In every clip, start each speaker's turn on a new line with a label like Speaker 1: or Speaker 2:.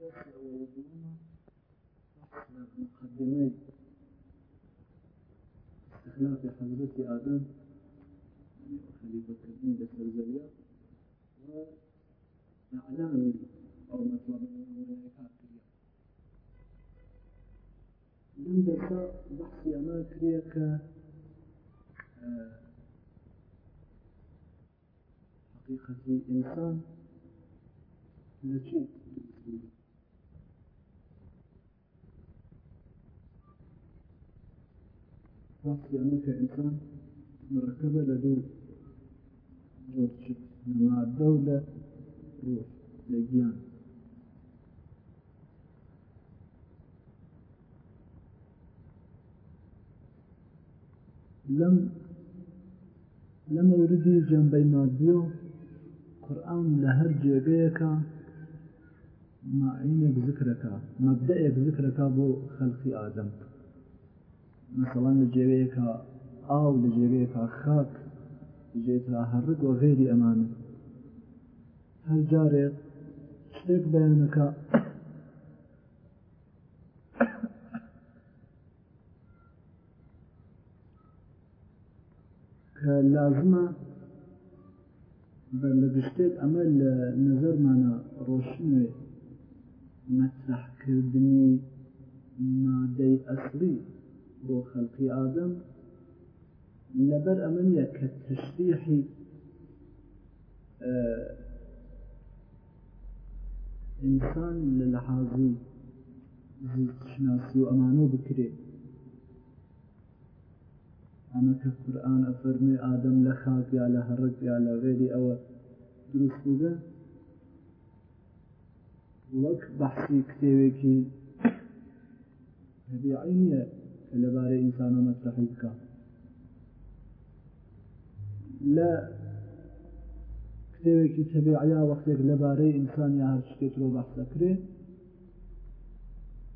Speaker 1: مقدمي استخلاف حضرة آدم وخليفة كريم لسرزوية وإعلام أو مطلب الملائكات لم درسا بحثي أما كريك حقيقة إنسان لجيت وقت يعمل كإنسان مركبة لدو جورج نما دولة روح لجيان لم لما وردي جنبي ماديو قرآن لهر جيبيكا معينك ذكرك مبدأك ذكرك بو خلق آدمك مثلەن لە جێوەیەکە ئاو لە جێوەیەکە خاک ژێترا هەرد وە غێری ئەمانە هەر جارێک شتێک بەیانەکە کە لازمە بە لە گشتێک ئەمە لە نظرمانە ڕۆشنێ مەترحکردنی مادەی ئەسلی بۆ خەڵکی ئادەم لەبەر ئەمە نیە کە تشریحی ئینسان لە لە حازی شناسی و ئەمانۆ بکرێت ئەمە کە قورآن ئەفەرمێ ئادەم لە خاک یا لە هەڕک یا لە غێری ئەوە دروست بووگە وەک بەحسی کتێوێکی هەبیعینە لەبارەی ئینسانە مەسرحی بکە لە کتێوێکی تەبیعیا وەختێک لەبارەی ئینسان یا هەر شتێک لۆ بەحسەکرێ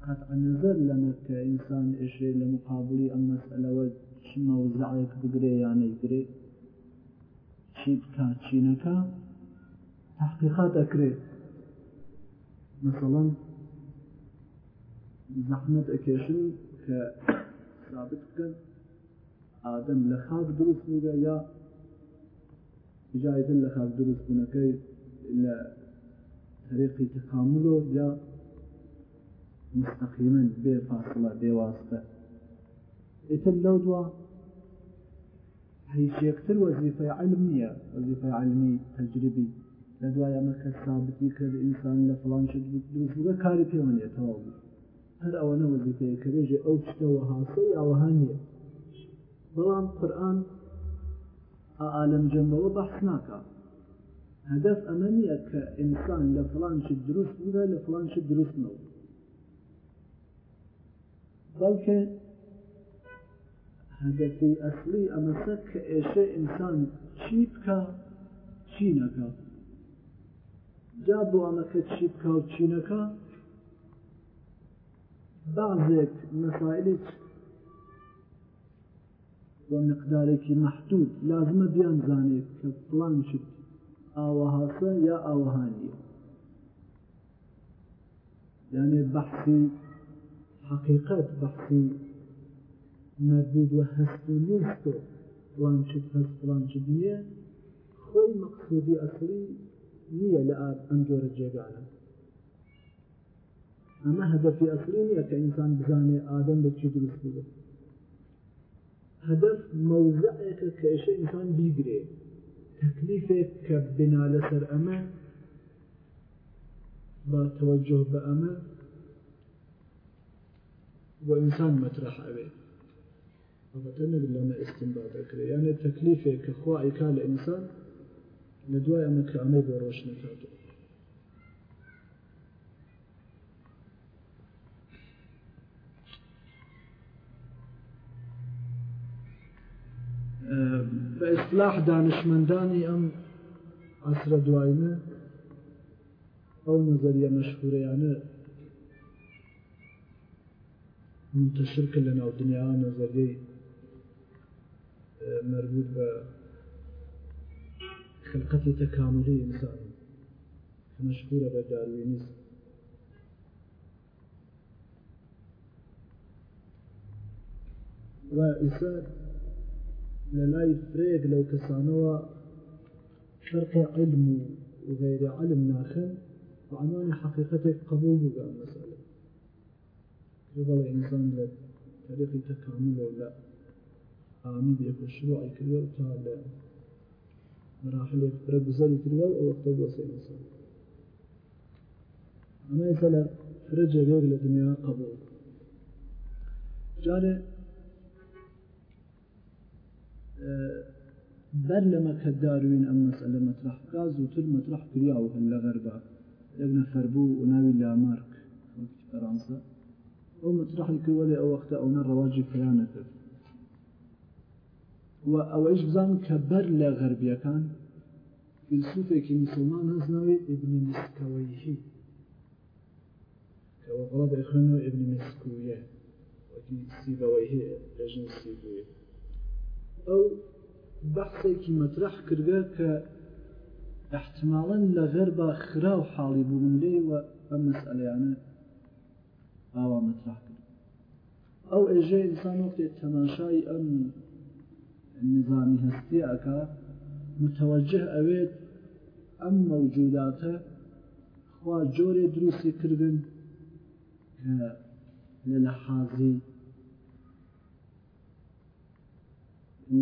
Speaker 1: قەتعەنەزەر لەمە کە ئینسان ئێشێ لە مقابلی ئەم مەسئلەوە چی مەوزعێک بگرێ یان نەیگرێ چی بکە چی نەکە تحقیقات ئەکرێ مثلا زەحمەت ئەکێشن کە ثابت بکەن ئادەم لە خاک دروست بووگە یا جایزن لە خاک دروست بوونەکەی لە طريقي تكامله يا مستقيما بفاصلة بواسطة إتل لو دوا هي شيكتر وظيفة علمية وظيفة علمي تجربي لدوا يا مكة ثابتي كالإنسان لفلان شد دروس بغا كاري بيوانية توابي هەر ئەوەنە وەزیفەیە کە بێژێ ئەو شتەوە هاسەی ئەوەها نییە بەڵام قورآن ئالم جەمەوە بەحث ناکات هەدەف ئەمە نییە کە ئینسان لە فلانش دروست بووە لە فلانش دروستنەوە بەڵکە هەدەفی ئەسلی ئەمەسە کە ئێشە ئینسان چی بکە چی نەکات جا بۆ ئەمەکە چی بکە و چینەکە بعضێک مەسائلت بۆ مقدارێکی مححدود لازمە بیان زانێت کە پلان شت ئاوەهاسە یا ئاوەهانیە یانێ بەحسی حقیقت بەحسی مربوط وە هەست و نیستۆ پلانشت هەست پلانشت نییە خۆی مەقصودی ئەسری نییە لە ئەم جۆرە جێگانە ئەمە هەدەفی ئەسلینە کە ئینسان بزانێ ئادەم بەچی دروست بێت هەدەف مەوزعەکە کە ئێشە ئینسان بیگرێ تەکلیفێک کە بنا لەسەر ئەمە با تەوەجه بە ئەمە وإنسان مطرح أبي أبتنا لما استنباط أكري يعني تكليفك خواهي كالإنسان لدواء أمك عمي بروش نكاتو بە ئیسلاح دانیشتمەندانی ئەم عسرە دوایە ئەو نظریە مەشهورەیانە منتشرکە لە ناو دنیا نظریەی مربوط بە خلقەتی تەکاملی ئینسان مەشهورە بە داروینیزم و ئیسا للاي فريق لو كسانوا فرق علم وغير علم ناخن فعنوان حقيقتك قبول بقى المسألة يظل الإنسان لطريق تكامل ولا آمي بيكو الشروع كله وتعالى مراحل رب زلي كله ووقت بوسع الإنسان أما يسأل فرجة غير لدنيا قبول جاني بەر لەمە کە داروین ئەم مەسئلە مەطرح کا زووتر مەطرح کراوە هەن لە غەربا یەک نەفەر بوو و ناوی لامارک فەرانسا ئەو مەطرحی کردوە لێ ئەو وەختە ئەوە ڕەواجی پرانە کرد و ئەوەش بزان کە بەر لە غەربیەکان فیلسوفێکی مسلمان هەزنەوەی ئبنی مسکەوەیهی کەوە بڵە دەخێنەوە ئبنی مسکویە وەکی سیبەوەی هەیە لەژن سیبویە ئەو بەحسێکی مەترح کردگە کە احتمالا لە غەربا خراو حاڵی بوون لێ و ئەم مەسئلەیانە ئاوا مەترح کرد ئەو ئێژێ ئینسان وەختێ تەماشای ئەم نظامی هەستی ئەکا متوجه ئەوێت ئەم مەوجوداتە خوا جۆرێ دروستی کردن کە لە لە حازی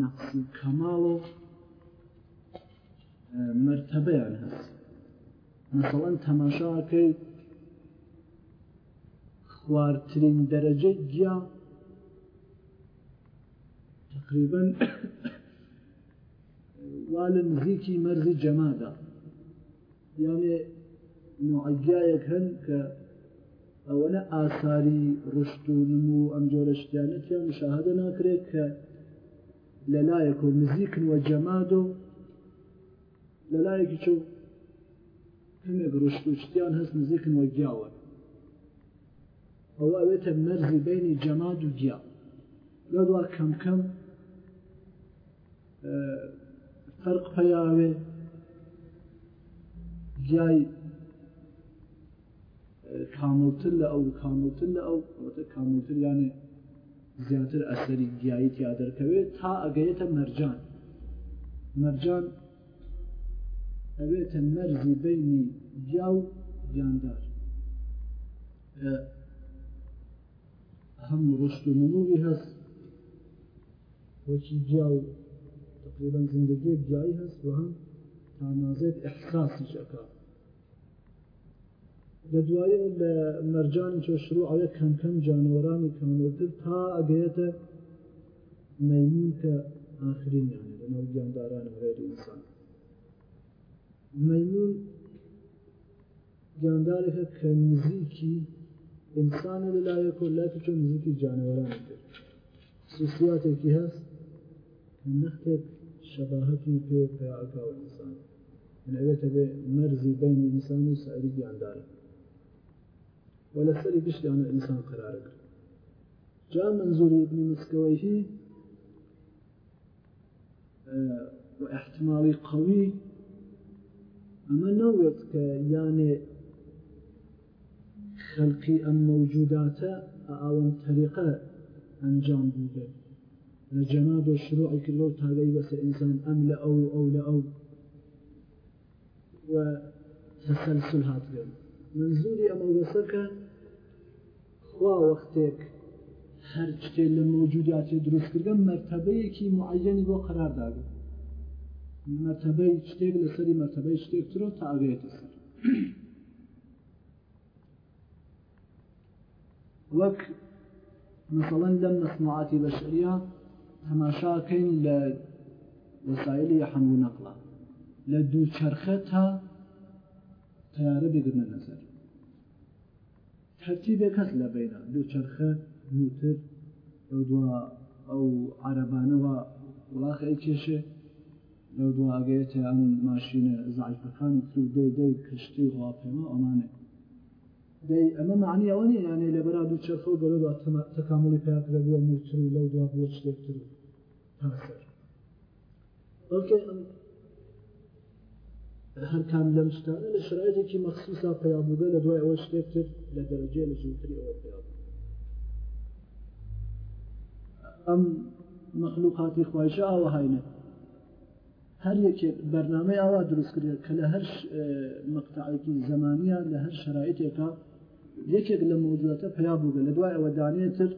Speaker 1: نەقص و کەماڵ و مرتبەیان هەست مەسەڵەن تەماشاکەی خواردترین دەرەجەی گیا تقریبا وا لە نزیکی مەرزی جەمادا یانێ نوعگایەک هەن کە ئەوەنە ئاساری ڕشت و نمو ئەم جۆرە شتیانەتیان مشاهدە ناکرێت کە لەلایەک و نزیکنوە جەماد و لەلایەکی چ هەمێک ڕشتوشتیان هەست نزیکنوە گیاوە ئەوە ئەوێتە مەرزی بینی جەماد و گیا لە دوا کەم کەم فەرق پەیاوێ گیای کاملتر لە ئەو کاملتر لە ئەو کاملتر یانێ زیاتر ئەسەری گیایی تیا دەرکەوێت تا ئەگەیتە مەرجان مەرجان ئەوێتە مەرزی بینی گیا و گیاندار هەم ڕشت و منوری هەست وەکی گیا و تقریبا زندگی گیایی هەست و هەم تانازێت ئەحساسی ئەکات لە دوایە لە مەرجانی چۆشروعە کەمکەم جانوەرانی کەمتر تا ئەگەیەتە مەمون کە ئاخرینیانە لەناو گیانداران غێری ئینسان مەمون گیاندارێکە کە نزیکی ئینسانە لەلایە کۆلاتی چۆن نزیکی جانوەران کرد سوسیاتێکی هەست نەختێک شەباهەتی پێ پێعاکاوە ئینسان ئەوێتە بێ مەرزی بین ئینسان و سەری گیاندارە ولا سري بيش لون الإنسان قرار جاء منظور ابن مسكويه آه واحتمال قوي أما نويت يعني خلقي أم موجودات أو طريقة أنجام بوده لجماد الشروع كله تابعي بس إنسان أم لا أو أو لا أو وتسلسل هذا منظوري أما وسكه وا وەختێک هەر شتێ لە مۆجوداتی دروستکردن مەرتەبەیەکی معەنی بۆ قەرارداگە مەرتەبەی شتێک لەسەری مەرتەبەی شتێکترۆ تاگێتە سەر وەک مثڵەن لەم مەسمعاتی بەشریا تەماشاکەین لە وەسایلی حەمبوو نەقڵە لە دوو چرخە تا تیارە بگرنە لەسەر ترتیبێک کەس لە بێدا دووچەرخە نووتر ئەو دو ئەو عربانەوە وڵاخی کێشێ لەو دواگەێتە ئەم ماشینە زایفەکانی تر دەی دەی کشتی هاپێمە ئەمانێ دەی ئەمە معنی ئەوەنی یانێ لە بەرا دوو چەخۆ بەرەوە تەکاملی پێکرە بووە موتر و لەو دوا بۆ شتێکتر تاسەر بەڵکە هەرکان لەم شتانە لە شرایەتێکی مەخصوصا پیابووگە لە دوای ئەوە شتێک کرد لە دەرەجێ لە زووتری ئەوە پیابوو ئەم مەخلوقاتی خواژە ئاوە هاینە هەر یەکێک بەرنامەی ئاوا دروستکرێت کە لە هەر مقتعێکی زمانیە لە هەر شرایەتێکە یەکێک لە مۆجواتە پیابووگە لە دوای ئەوە دانێتتر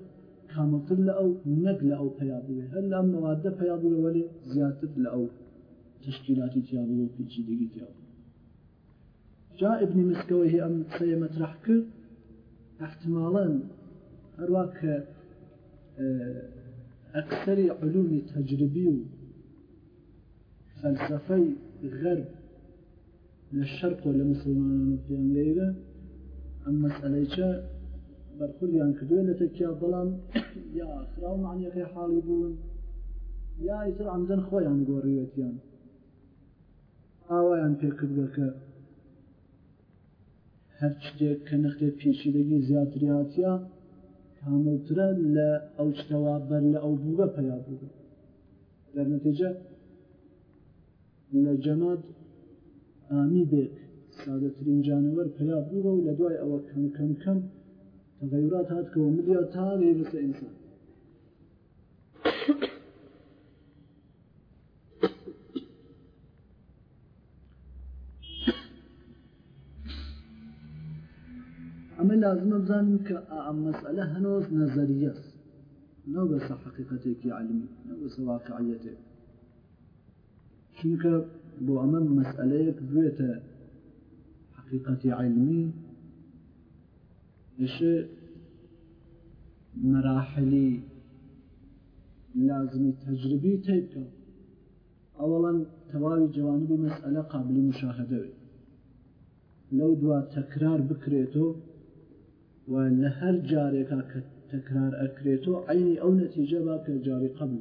Speaker 1: کامەتر لە ئەو نەک لە ئەو پیابووێ هەر لەم مەوادە پیابووەوەێ زیاتر لە ئەو تشکیلاتی تیا في پیچیدگی تیا بوو جا ابن مسکەوەی ئەم قسەیە مەترح کرد احتماڵەن هەروە کە ئەکسری اه، علومی تەجربی و فەلسەفەی غەرب لە شەرق و لە مسلمانان و پیانگەیرە ئەم مەسئلەیچە بەرخوریان کردوێ يا تەکیا بەڵام یا خراو معنیەکەی حاڵی بوون یا ئیتر ئاوایان پێکردەکە هەر شتێک کە نەختێ پێشیدەگی زیاتریاتیا کاملترە لە ئەو شتەوە بەر لە ئەو بووە پیا بوو دەرنتیجە لە جەمات ئامی بێک سادەترین جانەوەەر پیا بووە و لە دوای ئەوە کەم کەم کەم تەغیرات هاتکەەوە ملیات تا لێ بەسە ئینسان لازمە بزانین کە ئەم مەسئلە هەنۆز نەزەریەس نەو بەسە في علیمی نەو بەسە واقعیەتێک چونکە بۆ ئەمە مەسئلەیەک بێتە حقیقەتی علمی ئێشە مەراحلی لازمی تەجربی تێبکە ئەوەڵەن تەواوی جوانبی مەسئلە قابلی مشاهدەوێت لەو دوا تەکرار بکرێتەوە و لە هەر جارێکا کە تەکرار ئەکرێتەوە عینی ئەو نەتیجەبا کە جاری قبل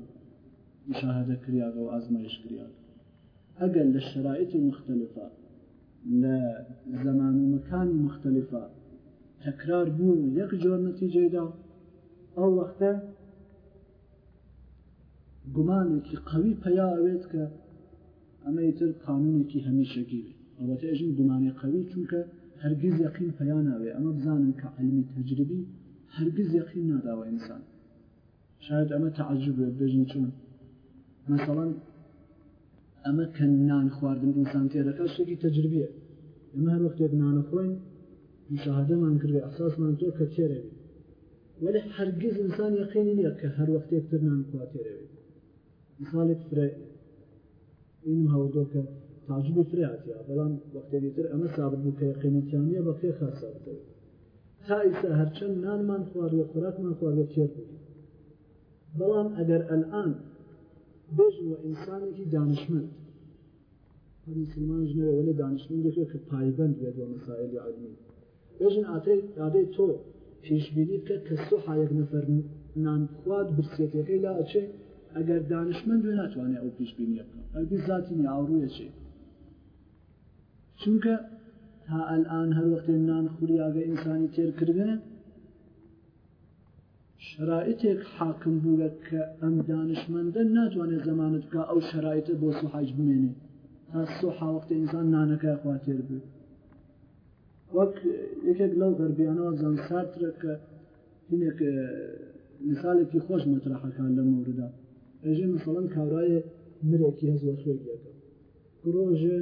Speaker 1: مشاهدە کریاگە و ئازمایش کریاگە ئەگەر لە شرایطی مختلفە لە زەمان و مەکانی مختلفە تەکرار بوو یەک جۆر نەتیجەدا ئەو وەختە گومانێکی قەوی پەیاوێت کە ئەمەیتر قانونێکی هەمیشەگی بێت ئەوەتە ئەژین گومانی قەوی چونکە هەرگیز یەقین پەیان ناوێ ئەمە بزانن کە علمی تەجربی هەرگیز یەقین ناداوە ئینسان شاید ئەمە تعجب بێژن چۆن مەسەڵەن ئەمە کە نان خواردن ئینسان تێرەکە شتێکی تەجربیە ئەمە هەر وەختێک نانەخۆین مشاهدەمان کردێ ئەساسمان تۆ کە تێرەوێت ولی هەرگیز ئینسان یەقینی نییە کە هەر وەختێک تر نان خوا تێرەوێت مثالێک فرە این هەوڵ دۆ کە تاجب و فراتیا بەڵام وەختێتر ئەمە سابت بوو کە قێنەتیانە بە خێ خاسەوتەوە تا ئیسا هەرچەند نانمان خواردە خوراکمان خواردە چێر بوو بەڵام ئەگەر ئەلان بژوە ئینسانێکی دانشمند مسلمان ژنەوە لە دانشمند دەکەوێت کە پایبند بێت بۆ مەسائلی علمی بێژن ئاتەی ئادەی تۆ پێشبینی کە کە سۆ حایەک نەفەر نانخواد برسێتەکەی لا ئەچێ ئەگەر دانشمند وێ ناتوانێت ئەو پێشبینی بکەم ئەگەر زاتی نی ئاوڕویەچێت چونکە تا ئەلان هەروەختێ نان خوریاگە ئینسانی تێرکردنە شرائتێک حاکم بووە کە ئەم دانشمەندە ناتوانێت زمانت بکە ئەو شرایتە بۆ سوحاج بمێنێ تا سوحاوەختە ئینسان نانەکە خواتێر بێت وەک یەکێک لەو غەربیانەوە زەنساترە کە هینێک مثالێکی خۆش مەترراحەکان لە موردا ئەژێ مثڵەن کارایە مرێکی هەزوە خوێگیەکە ڕۆژێ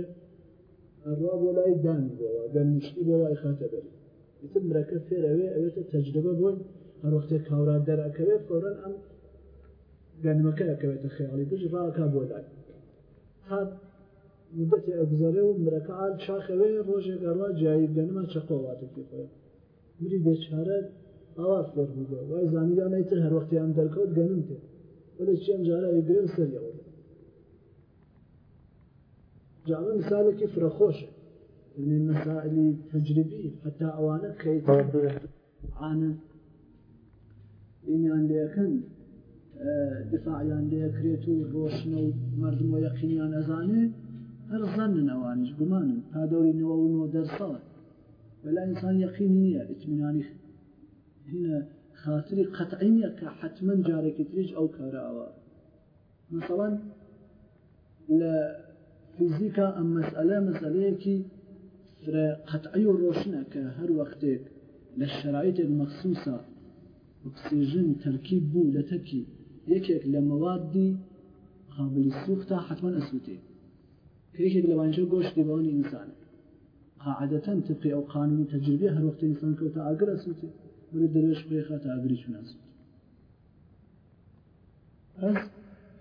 Speaker 1: ڕا بۆ لای دانی بەوە گەنیشتی بۆ لای خاتە بەری تم مرەکە فێرەوێ ئەوێتە تەجربە بۆن هەروەختێ کاوران دەرەکەوێ فۆرەن ئەم گەنمەکەەکەوێتە خیاڵی دژ ڕاکە بۆ لای هات مدەتی ئەگزارێ و مرەکە ئال چاخەوێ ڕۆژێک ئەڕوا جایی گەنمە چەقۆواتێکی خۆی بری بێچارە ئاوا فێر بووە وای زانیدا نەیتر هەروەختیان دەرکەوت گەنم تێ وەلە چێم جارە ئەیگرێن سەریەوە جامعه مثالك فرخوشه يعني مسائل تجريبيه حتى أوانا آه، كيف عن اینیان لیکن اه، دفاعیان لیکریت و روشن و مردم و أنا زاني هر ظننا نوانش گمانن تا دوری نو و نو در سال ولا انسان يقيني نیه اتمنانی هنا خاطري قطعيني كحتما که حتما او کار مثلا فیزیکا أم مسألة مسألة كي قەتعی و ڕۆشنە کە هەر وەختێک لە شرایطێک مەخصوصە ئۆکسیژن تەرکیب بوو لە تەکی یەکێک لە حتما أسوتي کەیەکێک لبانجا قوش بەوانی ئینسانە قاعدەتەن تقی ئەو قانونی تەجربی هەر وەختی ئینسان کەوتە ئاگر ئەسووتێ بەێ دەرێش پێخە تا ئاگری چون أسوتي ئەس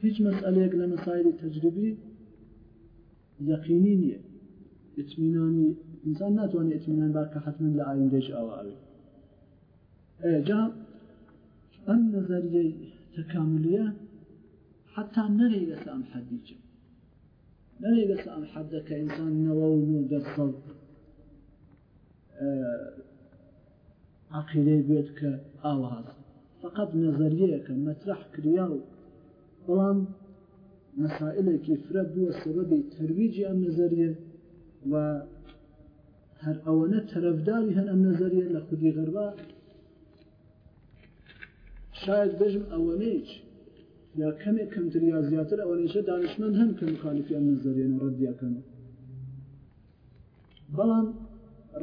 Speaker 1: هیچ مەسئلەیەک لە مەسایری تەجربی یەقینی نییە انسان ئینسان اتمنان ئتمینان حتما لعين حتمما او ئایندێش اي اه، ئەوێ ئەجا ئەم تكاملية حتى نري نەری لە سام حەدیچە نەری لە سام حەدە کە ئینسان نەوە و دەسەڵ فقط نەزەریەیە کە كرياو کریا مەسائلێکی فرە بووە سەبەبی تەرویجی ئەم نەزەریە و هەر ئەوەنە تەرەفداری هەن ئەم نەزەریە لە خودی غەربا شاید بژم ئەوەنەیچ یا کەمێک کەمتر یا زیاتر ئەوەنێشە دانشمەند هەم کە مخالیفی ئەم نەزەریەن و ڕەدیەکەنەوە بەڵام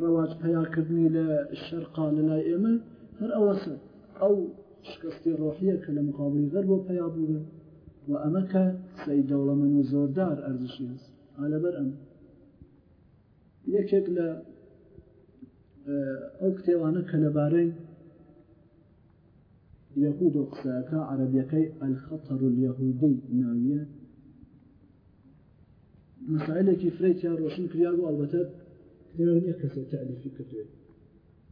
Speaker 1: ڕەواج پیاکردنی لە شەرقا لەلای ئێمە هەر ئەوەسە ئەو شکستی ڕۆحیە کە لە مقابلی غەر بۆ پیا بووگەن و ئەمە کە سەی دەوڵەمەن و زۆردار ئەرزشی هەست ئالەبەر ئەم یەکێک لە ئەو کتێوانە کە لەبارەی یەهود و قسەکە عربیەکەی ئەلخەتەر و یەهودی ناویە مسائلێکی فرێتیان ڕۆشن کریا بوو ئەلبەتە کتێوە کەسێک تەلیفی کردوێت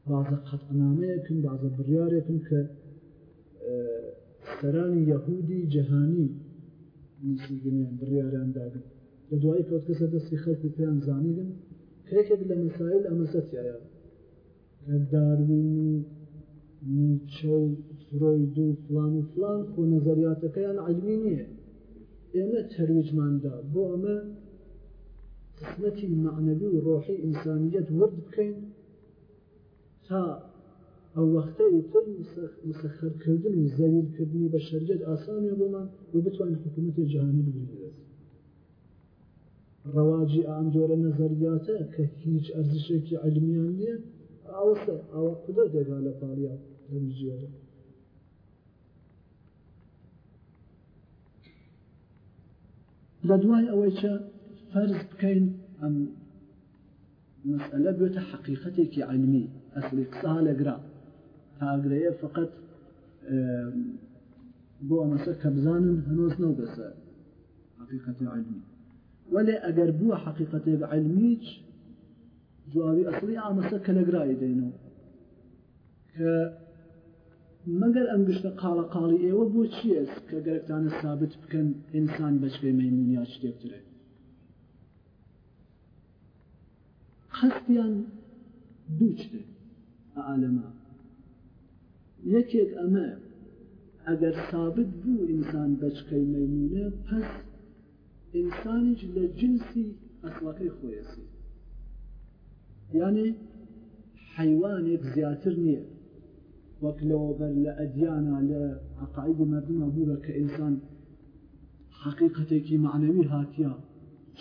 Speaker 1: بازە قەتەنامەیەکن بازە بڕیارێکن کە کەرانی یەهودی جەهانی نووسیگنیان بڕیاریان داگن لە دوایی کەوت کەسە دەستی خەڵکو پێیان زانیگن کێکێک لە مسایل ئەمەسەتیایە داروین و نیچە و فرۆید و فلان و فلان خۆ نەزەریاتەکەیان علمی نییە ئێمە تەرویجماندا بۆ ئەمە قسمەتی معنەوی و ڕۆحی ئینسانیت ورد بکەین تا ئەو وەختە تر مسەخەرکردن و زەویلکردنی بە شەرجێت ئاسانێ بۆمان و بتوانین حکوومەتی جیهانی بگرێت ڕەواجی ئەم جۆرە نەزەریاتە کە هیچ ئەرزشێکی علمیان نییە ئاوەسە ئەوە قدر دێگا لە پاریا لەژێرە لە دوای ئەوەی چە فەرز بکەین ئەم مسئلە بێتە حقیقەتێکی علمی ئەسلی قسە لەگران ئاگرەیە فقط بۆ ئەمەسە کە بزانن هەنۆز نەو بەسە حقیقەتی علمی وەێ ئەگەر بووە حقیقەتێ بە علمیچ جوابی ئەسڵی ئامەسە کە لەگرایی دێنەوە کە مەگەر ئەم گشتە قاڵە قاڵی ئێوە بۆ چیەس کە گەرەکتانە ثابت بکەن ئینسان بەچێ مەمونیا شتێکترێ خستیان دوو شتێک عالەمە یەکێک ئەمە ئەگەر ثابت بوو ئینسان بەچکەی مەمونە پس ئینسانیش لە جنسی ئەسڵەکەی خۆیسی یانێ حیوانێک زیاتر نییە وەک لەوەبەر لە ئەدیانە لە عقاعدی مردمە بووە کە ئینسان حقیقەتێکی معنەوی هاتیە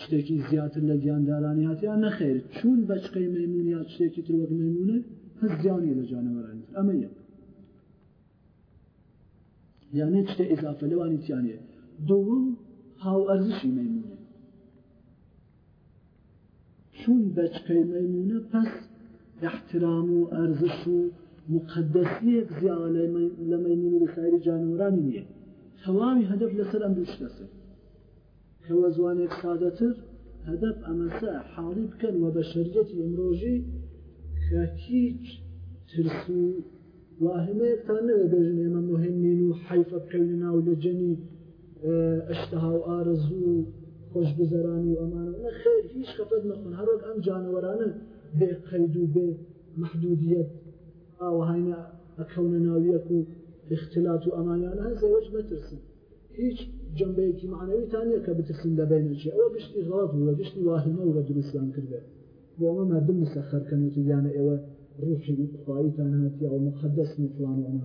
Speaker 1: شتێکی زیاتر لە گیاندارانی هاتیان نەخێر چون بەچقەی مەمونیا شتێکی تر وەک مەمونە هەست زیانی لە جانەوەرانی ئەمە یەک یانێ شتە ئزافە لەوانی تیانێ دووەم هاو ئەرزشی مەمونە چون بەچکەی مەمونە پس احترام و ئەرزش و مقدسیەک زیان لە مەمون و سایری جانورانی نییە تەوامی هەدەف لەسەر ئەم دوو شتەسەر کەوە زوانێک سادەتر هەدەف ئەمەسە حاڵی بکەن وە بە شەریەتی ئەمڕۆژی کە هیچ ترس و واهمەیەکتان نەوێ بێژن ئێمە مهمین و حیفە بکەوی ناو لە جەنی ئەشتها و ئارەزوو و خۆش بزەرانی و ئەمانە خێر هیچ خەفەت نەخن هەرۆک ئەم جانەوەرانە بێ قەید و بێ محدودیت ئاوهینە ئەکەونە ناویەک و اختلاات و ئەمانیان هەز ئەوەش مەترسن هیچ جنبەیەکی معنەویتان یە کە بترسن لەبێنێکی ئەوە گشتی غڵات بووە گشتی واهمە و بە دروستیان کردێت بۆ ئەمە مردم مسەخەرکەن و یانە ئێوە روحی خواهیتان هاتی او مقدس نفلان و مانه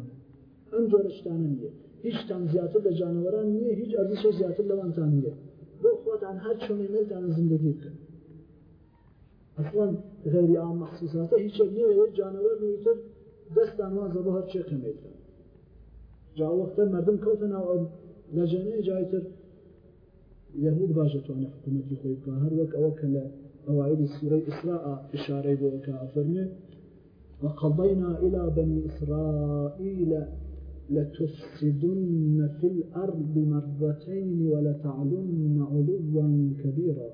Speaker 1: ام جورشتانه نیه هیچ تان زیاتر به جانوران نیه هیچ ارزش زیاتر لبانتان نیه بو خودتان هر چونه نلتان زندگی بکن اصلا غیری آن مخصوصاته هیچ نیه و جانور رویتر دستان وازه به هر چه کمیتن جا وقتا مردم کوتن او لجنه جایتر یهود باشە توانە حکوومەتی خۆی بکە هەروەک ئەوە کە لە ئەوایدی سوورەی ئیسراء ئشارەی بۆکە ئەفەرمێ وقضينا إلى بني إسرائيل لتفسدن في الأرض مرتين ولتعلن علوا كبيرا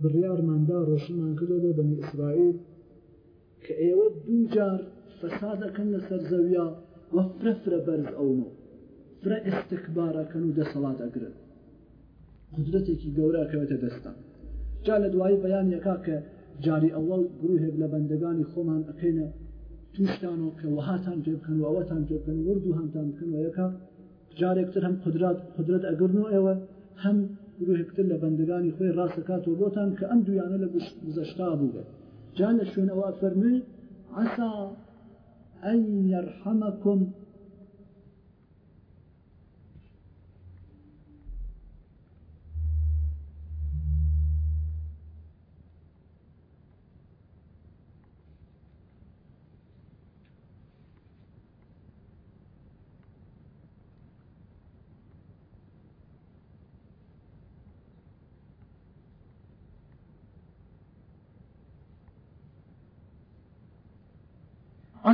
Speaker 1: بريار من دار کردۆ بۆ بني إسرائيل کە دنجار دوو جار فەسا دەکەن لە سەرزەویا وە فر بەرز ئەومە فرە صلاة أقرب قدرتك ئەگرن قدرەتێکی گەورە جالد وعي جا لە جاری ئەوەڵ گروهێک لە بەندەگانی خۆمان ئەقینە توشتان و کەوەهاتان جێبکەن و ئەوەتان جێبکەن ورد و هەمتان بکەن و یەکە جارێکتر هەم قدرات قدرت ئەگرن و ئێوە هەم گروهێکتر لە بەندەگانی خۆی ڕاستەکات و بۆتان کە ئەم دویانە لە گزەشتا بووە جان لە شوێنەوە فەرمی عسا ئەن يرحمكم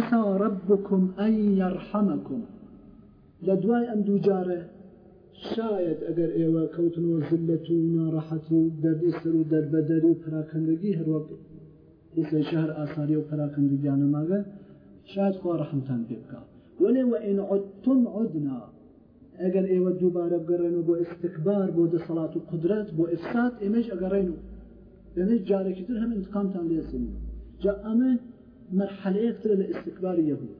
Speaker 1: عسى ربكم أن يرحمكم لدواي أم دوجاره شاید ئەگەر ئێوە کەوتنەوە زلت و ناڕەحەت و دەردی سەر و دەربەدەری و پراکەندگی هەروەک دیسی شهر ئاساری و پراکەندگیانە ماگە شاید خوا ڕەحمتان پێ بکە وەێ وئین عدتم عدنا ئەگەر ئێوە دووبارە بگەڕێن و بۆ ئستکبار بۆ دەسەڵات و قدرت بۆ ئێستات ئێمەش ئەگەڕێن و لەێ جارێکی تر هەم انتقامتان لێسن جا ئەمە مرحلة للاستكبار يهود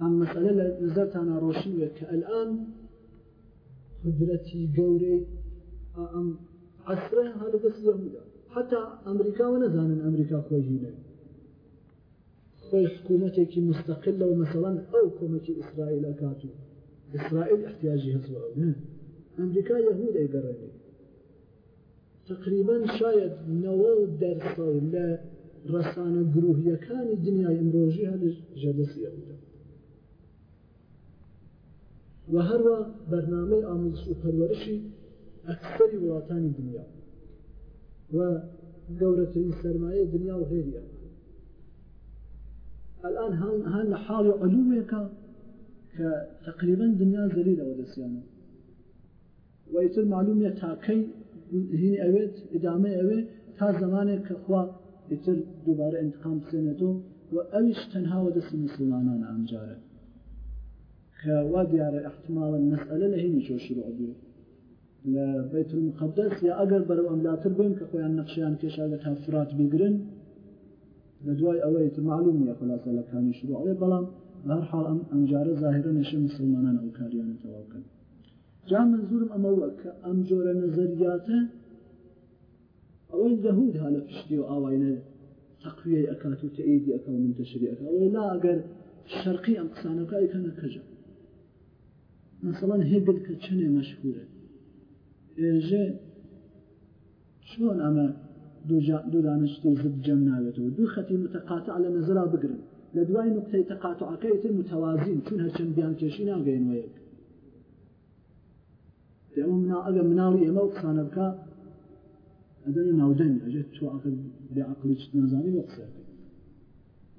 Speaker 1: أما مسألة نزلت أنا روشنة كالآن قدرتي قوري أم عصره هذا بس زهودة حتى أمريكا ونزان أمريكا خويهينه خوي حكومتك مستقلة ومثلا أو كومك إسرائيل أكاتو إسرائيل احتياجي هزوه أمريكا يهود أي قرأني تقريبا شاید نوو درصد لا ڕسانە گرروهیەکانی دنیای ئەمڕۆژی هەر ژەدەسی ئەودا وە هەروە بەرنامەی ئامۆزش و پەروەرشی ئەکسەری وڵاتانی دنیا و گەورەترین سەرمایە دنیا و هێریە الآن هەن لە حاڵی علومێکە کە تقریبا دنیا زەریرەوە دەسییانە وەیتر معلومە تاکەی هین ئەوێت ئدامە ئەوێ تا زمانێک کەخوا ئیتر دووبارە انتقام بسێنێتەوە و ئەویش تەنهاوە دەستی مسلمانان ئەمجارە کە وا دیارە احتمالە مەسئلە لە هینی جۆشی ڕبێ لە بیت المقدس یا ئەگەر بەرەو ئەملاتر بووین کە خۆیان نەخشیان کێشا لە تافرات بگرن لە دوای ئەوەی معلوم نیە خلاصە لە کانی شروعێ بەڵام هەر حاڵ ئەم ئەمجارە ظاهرە نەشە مسلمانان ئەو کاریانە تەواوکەن جا منزورم ئەمە وە کە ئەم جۆرە نەزەریاتە ئەوەی زەهود هاە پشتی و ئاواینە تەقوێ ئەکات و تەعیدی ئەەکە و منتەشریەکە ئەوەی لا ئەگەر شەرقی ئەم قسانەکەی کە نەکەژە مثلەن هێبل کە چنێ مەشهورە ئێژێ چۆن ئەمە دوو دانشتی زب جەم ناوێتەوە دوو خەتی متەقاتە لە نەزرا بگرن لە دوای نقطەی تەقاتعەکەی تر متەوازین چون هەرچەند بیان کێشی ناگەینەوەیەک ئەمە ئەگە مناڵی ئێمە و قسانە بکە أدنى ناودين أجد تو عقل بعقل نازاني وقصة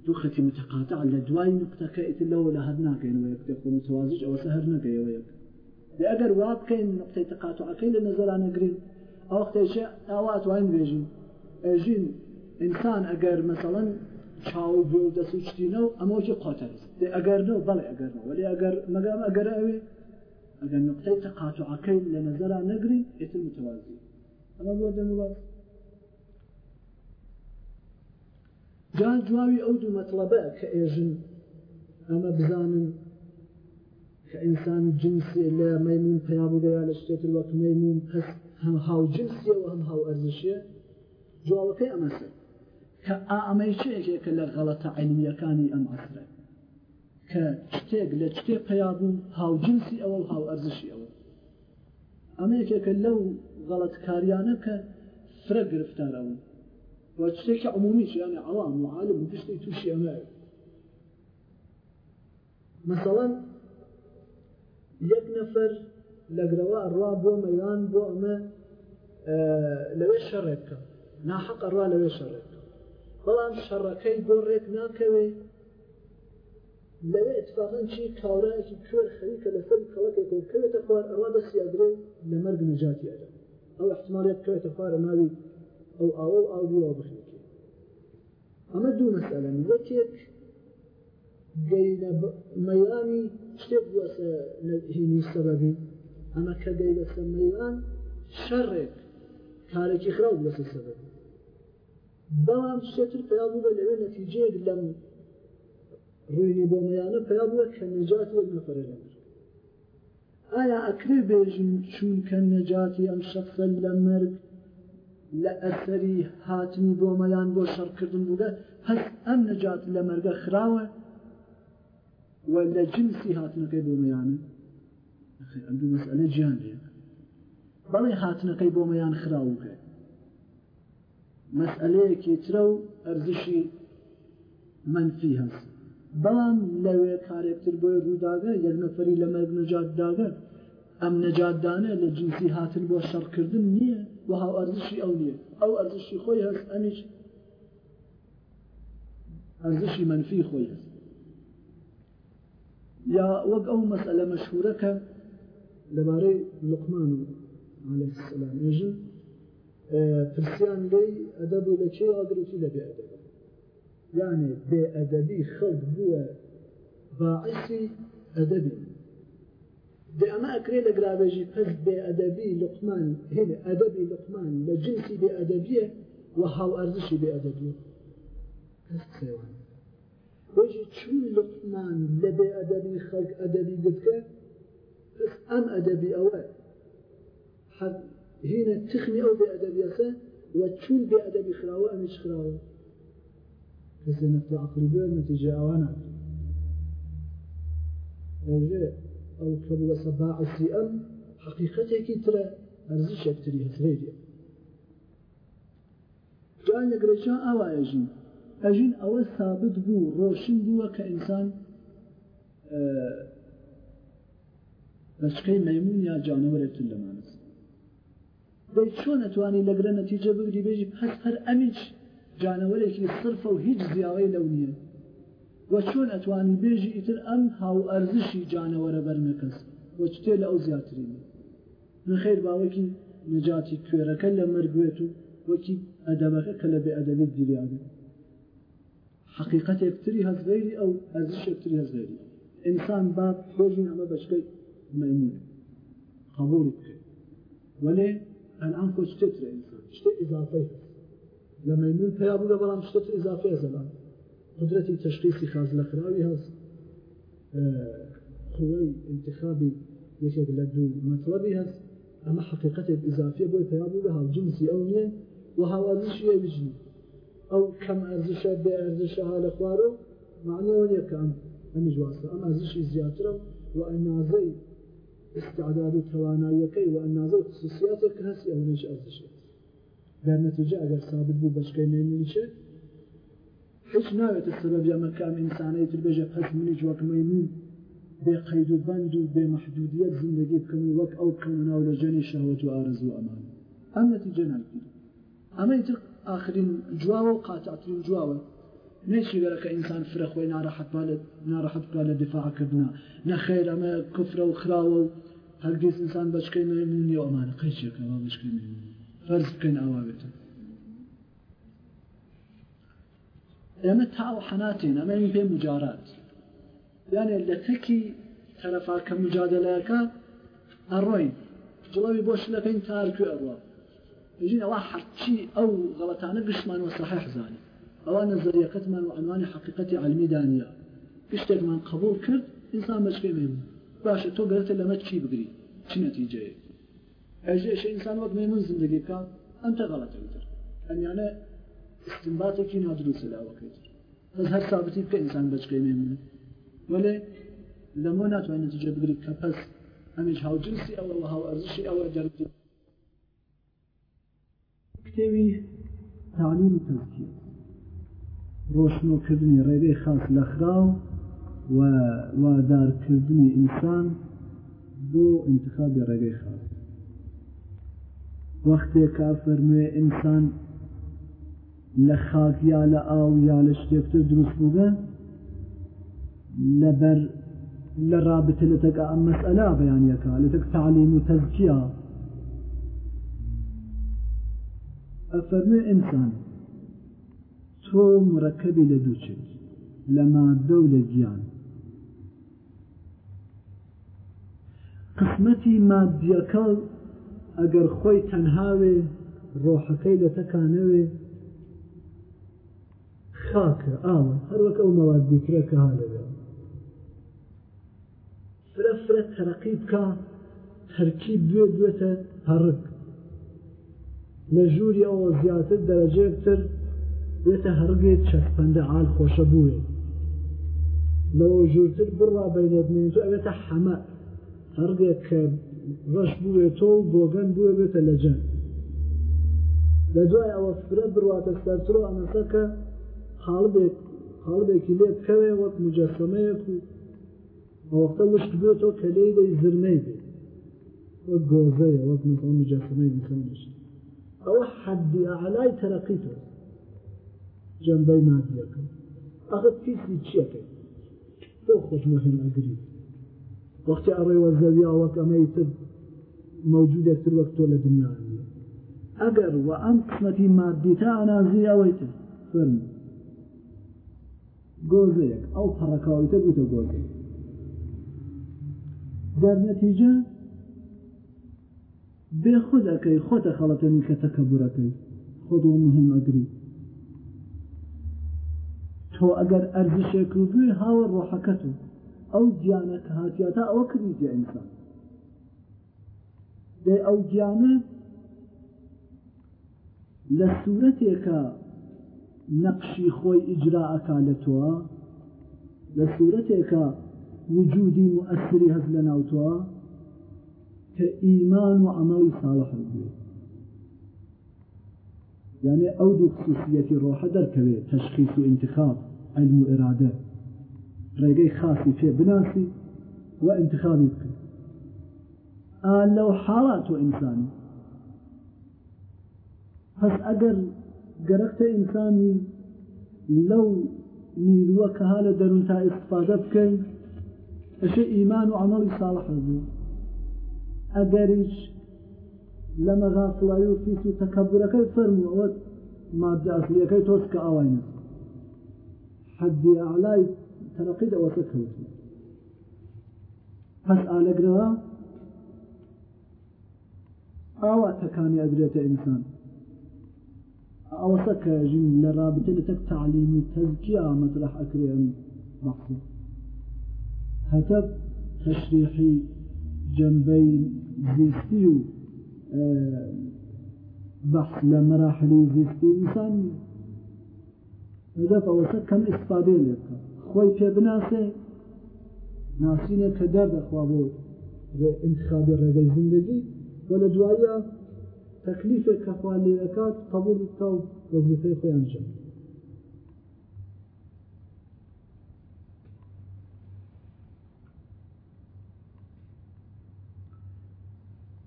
Speaker 1: تو ختي متقاطع لدواي نقطة كائت الله ولا هدناك إن ويك متوازج أو سهرنا كي ويك لأجر واب كين نقطة تقاطع كين لنزل عن قريب أو وقت شيء أوقات وين بيجين أجين إنسان أجر مثلا شاو بو دسوچتی نو اما چه قاتل لأجر نو بله أجر نو ولی اگر مگم أجر أوي أجر نقطه تقاطع كين لنزل لنظر قريب ایت المتوازی ئەمە بۆ دەمڵات جا جواوی ئەو دوو مەطلبە کە ئێژن ئەمە بزانن کە ئینسان جنسی لە مەمون پیابووگەیا لە شتێتر وەک مەمون هەست هەم هاو جنسیە و هەم هاو ئەرزشیە جوابەکەی ئەمەسە کە ئامەی چێکێکە لە غەڵەتە عینیەکانی ئەم عسرە کە شتێک لە شتێ پیابوو هاوجنسی ئەوە هاو ئەرزشی ئەوە ئەمەیەکێکە لەو غەڵەتکاریانە کە فرە گرفتارەوە و شتێکی عمومی یانە ئەوان معالم گشتی تو شێمە مثلا یەک نەفەر لەگرەوە ڕوا بۆ مەیوان بۆ ئەمە لەوێ شەڕێککە ناحق ڕوا لەوێ شەڕێک بەڵام شەڕەکەی بۆ ڕێک ناکەوێ لەوێ اتفاقن چی کاورایکی کوێر خەریکە لەسەر کەڵەکێک کەوێتە خوار ئەوە دەسیادرێ لە مەرگ نجاتی ئەدەم ئەو احتمالێت بکەوێتە خوارە ناوی ئەو ئاوە ئاویەوە بخێکی ئەمە دوو مەسەلەن وەکێک مەیانی شتێک وەسە هینی سەبەبی ئەمە کە گەیلەسە مەیان شەڕێک کارێکی خراو بەسە سەبەبی بەڵام شتێتر پیا بوو بە لەوێ نەتیجەیەک لەم ڕووینی بۆ مەیانە پیا بووە کە نجات وەک نەفرە لەم ئایا ئەکرێ بێژین چونکە نەجاتی ئەم شخصە لە مرگ لە ئەسەری هاتنی بۆمەیان بۆ شەڕکردن بووە هەست ئەم نەجات لە مەرگە خراوە و لە جنسی هاتنەکەی بۆمەیانە ئەم دوو مەسئلە گیان لێ بەڵێ هاتنەکەی بۆمەیان خراوکە مەسئلەیەکی ترە و ئەرزشی منفی هەست بەڵام لەوێ کارێکتر بۆی ڕووداگە یەک نەفری لە مەرگ نەجاتداگە ئەم نەجاتدانە لە جنسی هاتن بۆ شەڕکردن نییە وها ئەرزشی ئەو نییە ئەو ئەرزشی خۆی هەست ئەمیش ئەرزشی منفی خۆی هەست یا وەک ئەو مەسئلە مەشهورەکە لەبارەی لقمان عليه السلام ێژن پرسیان لێی ئەدەبوو لە چێ ئاگرتی لەبێ ئەدەبە يعني بأدبي خلق بوا باعثي أدبي دي أما أكري لقرابيجي فز بأدبي لقمان هنا أدبي لقمان لجنسي بأدبية وهو أرزشي بأدبية كست سيوان وجي چون لقمان لبي أدبي خلق أدبي قدك بس أم أدبي أولا هنا تخني أو بأدبي أسا وچون بأدبي خلاوة أمش خلاوة کەس نەفر عقلی بێ نەتیجە ئەوانە ئەژێ ئەو کە بووە سەبا عسی ئەم حقیقەتێکی ترە ئەرزی شەکتری هەسرێری جوان یەگرێکا ئەوە ئەژین ئەژین ئەوە ثابت بوو ڕۆشن بووە کە ئینسان بەچکەی مەمون یا جانەوەێتتون لەمانست دەی چۆن ئەتوانی لەگرە نەتیجە بگری بێژی پس هەر ئەمیش جانەوەرێکی سرفە و هیچ زیاوەی لەو نییە وە چۆن ئەتوانی بێژی ئیتر ئەم هاو ئەرزشی جانەوەرە بەرمەکەس وە چتێ لە ئەو زیاترینە نخێر باوەکی نەجاتی کوێرەکە لە مەرگێت و وەکی ئەدەبەکە کە لە بێ ئەدەبێت گیریابێت حقیقەت یەکتری هەزغێری ئەو ئەزش یەکتری هەزغێری ئینسان با بۆژین ئەمە بەشکەی مەمون قبولی بکەیت وەێ ئەنعام خۆ شتێت ئینسان شتە ئضافەی هەست لە مەمون پیابوو لە بەڵام شتت اضافه زمان قدرەتی تشخیصی خاز لخراوي خراوی هەست انتخابي اه، انتخابی لدو لە دوو أما حقيقة ئەمە بوي اضافه بۆی پیابوو لە هاوجنسی ئەو نیە و هاوازیشیە بژنی ئەو کەم ئەرزشە بێ ئەرزشە ها لە خوارە و معنیەوە یەکەم ئەمی جواستە ئەم ئەزیشی زیاترە و ئەنازەی استعداد و توانایەکەی و ئەنازە خصوصیاتێک هەستی ئەوەش ئەزیشێت در نتیجه اگر ثابت بود بشکه نمیشه هیچ ناوێت سبب ئەمە کام ئینسانەی تر بێژە پس منیش وەک مەمون بێ قەید و بند و بێ محدودیت زندگی بکەم و وەک ئەو کەم ناو لە جەنی شەوت و ئارز و ئەمان ئەم نەتیجە ناگیر ئەمەی تر آخرین جواوە و قاتعترین جواوە نشی وەرە کە ئینسان فرەخۆی ناڕەحەت ناڕەحەت بکە لە دفاعکردنا نەخێر ئەمە کوفرە و خراوە و هەرگیز ئینسان بەچکەی مەمونی ئەمانە قەیچێکەوە بشکی مەمون فەرز بکەن ئاوا بێتن ئێمە تاو حەناتین ئەمە پێ مجارات یانێ لە تەکی تەرەفاکە مجادلەکە ئەڕۆین جڵەوی بۆ شلەکەین تارکو ئەڕوە ژین ئەوە حەرچی ئەو غەڵەتانە گشتمان وە سەحح زانانی ئەوە نەزەریەکەتمان و ئەنوانی حقیقەتی علمی دانیە شتێکمان قبول کرد ئینسان مەچ پێ باشە تۆ گرێتە لەمە چی بگری چی نەتیجەیە ئەژێش ئینسان وەک مێمون زندگی بکە ئەم تەگەڵەتەیتر ئەمیانە استنباتێکی نادرووسە لاوەکەیتر بەس هەر سابتی بکە ئینسان بەچکەی مێمونە وەێ لەمە ناتوانێت نتیجە بگری کە پەس ئەمیش هاوجنسی ئەوە هاو ئەرزشی ئەوە جەربی کتێوی تعلیم تەزکیە ڕۆشنۆکردنی ڕێگەی خاص لە خراو و وادارکردنی ئینسان بۆ انتخابی ڕێگەی خاص وەختێکا فەرموێ ئینسان لە خاکیا لە ئاو یا لە شتێکتر دروست بووگە لەبەر لە رابطە لە تەکە ئەم مەسئلا بەیانیەکە لە تەک تعلیم و تەزکیە ئەفەرموێ ئینسان تۆ مرەکەبی لە دووچێت لە مادە و لە گیان قسمەتی مادیەکە ئەگەر خۆی تەنهاوێ ڕۆحەکەی لە تەکانەوێ خاکە ئاوە هەروەک ئەو مەواد دیکرێت کە هاالەوێ فرە فرە تەرەقی بکە هەرکی دوێ دوێتە هەڕک لە ژووری ئەوە زیاتر دەرەجێتر بێتە هەرگێت چەکپەندە ئال خۆشە بووێ لەوە ژوورتر بڕوا بینێت منێت ئەوێتە حەمە هەرگێک کە ڕەش بووێتۆ و بۆگەن بووە بێتە لە جەن لە دوای ئەوە فرە بڕواتە سەرترۆ ئەمەسەکە حاڵبێک حاڵبێکی لێ بکەوێ وەک مجەسەمەیەک و ئەوەختە وشت بێتۆ کە لێی دەی زرمەی بێت وەک گۆزەیە وەک مثال مجەسەمەی ئینسان بشێت ئەوە حەدی ئەعلای تەرەقیتە جەنبەی مادیەکە ئەغت پیسی چیەکەی بۆ خۆش مهم ئەگریت وەختی ئەڕێوە زەویاوەک ئەمەیتر مەوجودێکتر وەک تۆ لە دنیا ئەگەر و ئەم قسمەتی مادی تا ئەنازیەوەیتر فرم گۆزەیەک ئەو پەڕەکاویتە بووتە گۆزەیە دەرنەتیجە بێ خودەکەی خۆتە خەڵەتەنی کە تەکەبورەکەی خۆت و مهم ئەگری تۆ ئەگەر ئەرزشێک و بێ هاوە ڕۆحەکەت و ئەو گیانە کە هاتیاتا ئەوە کردی جئسان دێ ئەو گیانە لە سوورەتێکە نەقشی خۆی ئیجراعەکە لە تۆە لە سوورەتێکە وجودی مؤثری هەز لە ناوتوە کە ئیمان و ئەمەوی ساڵح بێت یعنی ئەو دوو خصوصیەتی ڕۆحە دەرکەوێت تەشخیص و انتخاب علم و ئێرادە رجاء خاصی في بناسي وانتخابي انتخابی قال لو حالات حاڵات و ئینسانی جرقت إنساني لو ئینسانی لەو نیروە کە ها لە دەرون تا ئستفادە بکەین ئەشە ئیمان و عمەڵی ساڵح بوو ئەگەر هیچ لەمە غافڵایی و فیس و تەکەبورەکەی فەرموەوە مادە ئەسلیەکەی تۆس کە ئاوای نەست حەدی ئالای تەنەقید ئەوەکە کەوت هس ئالەگرەوە ئاوا تەکانی ئەدرێتە ئینسان ئەوەسە کە ژین لە رابطە لە تەک تزجيع مطرح تەزکیە مەترەح ئەکرێن بەخسی هەتە تەشریحی جەمبەی زیستی و اه، بەخ لە مەراحلی زیستی ئینسان هدف ئەوەسە کەم ئیسپادێ لێ خۆی پێ بناسێ ناسینە کە دەردەخوا بۆ انتخابی ڕێگەی زندگی و لە دوایە تەکلیفێک کەخوا لێەکات قبولی تا و وەزیفەی خۆیان ژە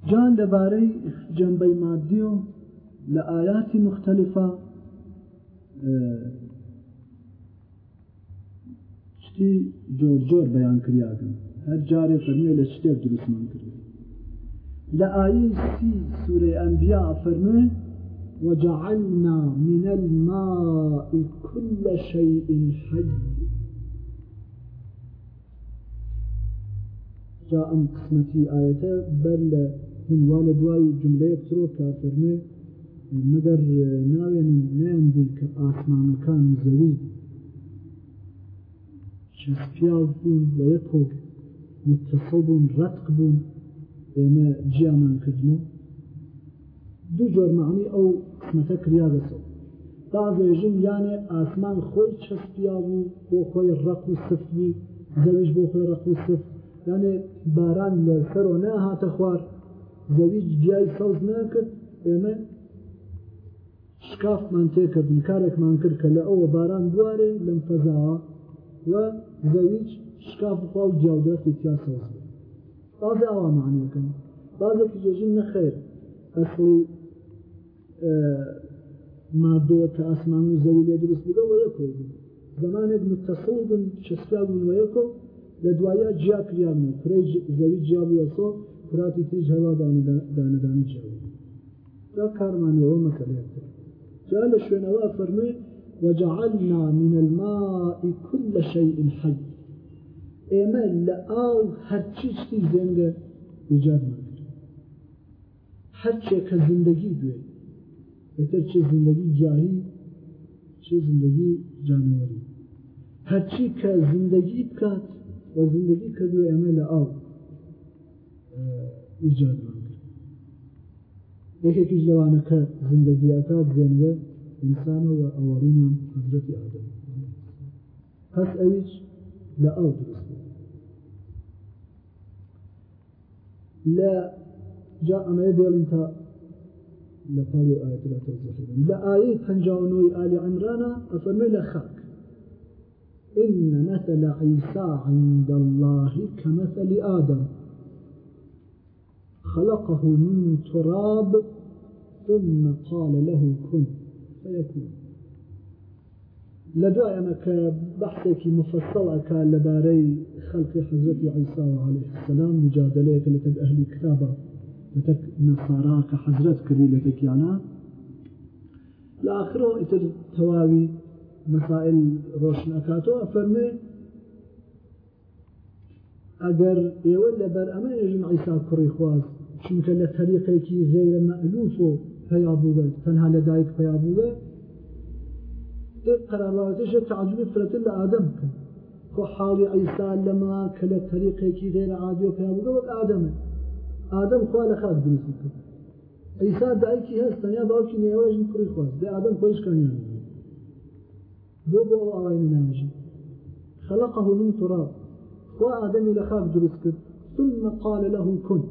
Speaker 1: جان دەبارەی جەمبەی مادی و لە ئاياتی مختلفە شتی جور جۆر بەیان کریاگەن هەر جارێ فەرمێ لە شتێک درست کرد کری لآیی سی سوورەی ئەمبیا فەرمێ وجعلنا من الماء كل شيء حي جاء ئەم بل ئاەتە والد لە هنوا لە دوای جملەیە ترۆکە فەرمێ مەگەر ناوێن ناندی اسمان ئاسمانەکان زەوی چەند پیاز بوون بە یەک و متصل بوون ڕەتق بوون ئێمە جیامان کردن و دوو جۆرمانی ئەو قسمەتە کریا دەسەوە داژم یانێ ئاسمان خۆی چەستیا بوو بۆ خۆی ڕق و سفتی زەویش بۆ خۆی ڕق و سفت یانێ باران لە سەرۆ نەهاتە خوار زەویج گیای سەوز ناکرد ئێمە شکافمان تێکردن کارێکمان کرد کە لە ئەوە باران بوارێ لەم فەزاوە و زەویش شکاف و خوا و جیاودەستێکیان ساز بێت بازە ئەوانانەکەم بازە پیژێژن نەخێر ئەسڵی مادەیە کە ئاسمان و زەوی لێ دروست بگە وە یەکۆ بوو زمانێک متەسڵ بن چەسکا بوون وە یەکۆ لە دوایە جیا کریان و کرەی زەوی جیا بووەسۆ کراتی تریژ هەوا دانەدانی جیاوی دا کارمانەوە مەسەلەیە جا لە شوێنەوە فەرمێ وجعلنا من الماء كل شيء حي اعمل لآو هر چیزی زنده ایجاد میکنه هر چه که زندگی بیه بهتر چه زندگي گیاهی چه زندگی جانوری هر چی که زندگی بکات و زندگی کدو اعمل لآو اه، ایجاد میکنه یکی که زندگی اکاد زنده انسان و ئەوەڵینە آدم ئادەم هەس ئەویش لە ئەو درست لە جا ئەمەیە لا تا لە پاڵی ئاەت لە لا آيه ئایەی آل عمرانا عمرانە لخاك إن مثل عيسى عند الله كمثل آدم خلقه من تراب ثم قال له كن يكون لدواء أما كبحثك مفصل كان لباري خلق حضرة عيسى عليه السلام مجادلة لتك أهل كتابة لتك نصارى كحضرة كري لتك يعني لآخره إتر تواوي مسائل روشن أكاتو أفرمي ئەگەر ئێوە لەبەر ئەمە ێژن عیسا کوڕی خواست چونکە لە تەریقێکی غێرە مەلووف و پیابوده تنها لدایک پیابوده در قراراتش تعجب فرتل آدم کن که حال عیسی لما کل طریقه کی غیر عادی و پیابوده و آدمه آدم خواه لخواد درست کن عیسی دایکی هست یا باوکی نیواج کری خواست ده آدم خویش دو بو بو آوائن نامجی خلقه من تراب خواه آدمی لخواد درست کن ثم قال له كن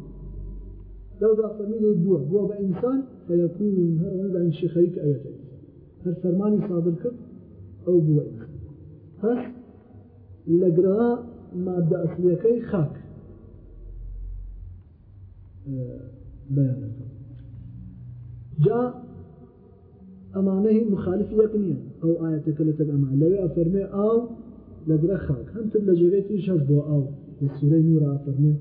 Speaker 1: لو ذا فميلي بوا بوا بإنسان فيكون هر وەندا ئیشی خەریک ئەوێتێت هەر فەرمانی سادر کرد ئەو بووە هەر لەگرا مادە ئەسلیەکەی خاک آه، بەیانەکە جا ئەمانە مخالف یەک أو ئەو ئاەتەکە لە تەک ئەمان أو لقراء خاك هم خاک هەمتر لە أو شەش بۆ ئاو لە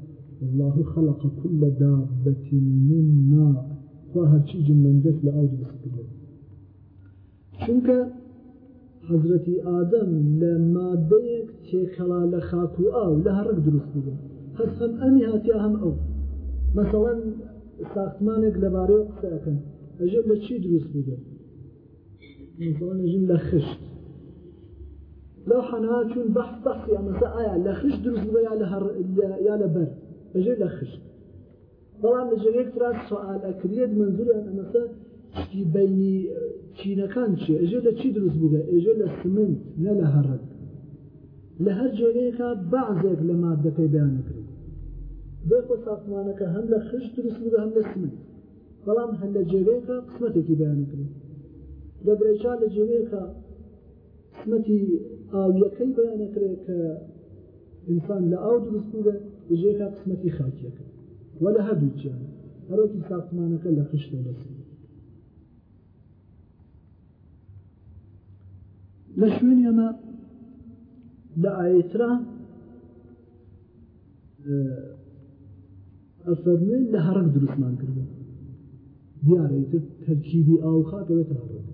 Speaker 1: الله خلق كل دابة من ماء با شيء جمندت لە ئەو دەستکردن چونکە حەزرەتی ئادەم لە مادەیەک تێکەڵا لە خاک و ئاو لە هەڕک دروست بوو هەستم ئەمی هاتیا هەم ئەو مەسەڵەن ساختمانێک لەبارەی قسەکەن ئەژە لە چی دروست بوو مەسەڵەنژم لە خشت لەو حەنا چون بەح بەختی ئەمەسە ئایا لە خشت دروست بوو یا لە بەڵام لە ژێرەیەک فرات سوال ئەکرێت منزوریان ئەمەسە شتی بینی چینەکان چێ ئەژێ لە چی دروست بووە ئێژێ لە سمنت نە لە هەڕەت لە هەر جێرەیەکە بەعزێک لە مادەکەی بیان نکرێت بۆ ساختمانەکە هەم لە خشت دروست بووە هەم لە سمنت بەڵام هەند لە جێرەیەکە قسمەتێکی بیان نکرێت لە برێچان لە جێرەیەکە قسمەتی ئاویەکەی بیان نکرێت کە ئینسان لە ئاو دروست بووە لەژێرەکە قسمەتی خاکیەکە وە لە هەردووچیان هەرۆکی ساختمانەکە لە خشتە دەسێت لە شوێن ئەمە لە ئاێترا ئەفەرمێن لە هەرک دروستمان کردن دیارەیتر تەرکیبی ئاو خاتەوێت هەڕک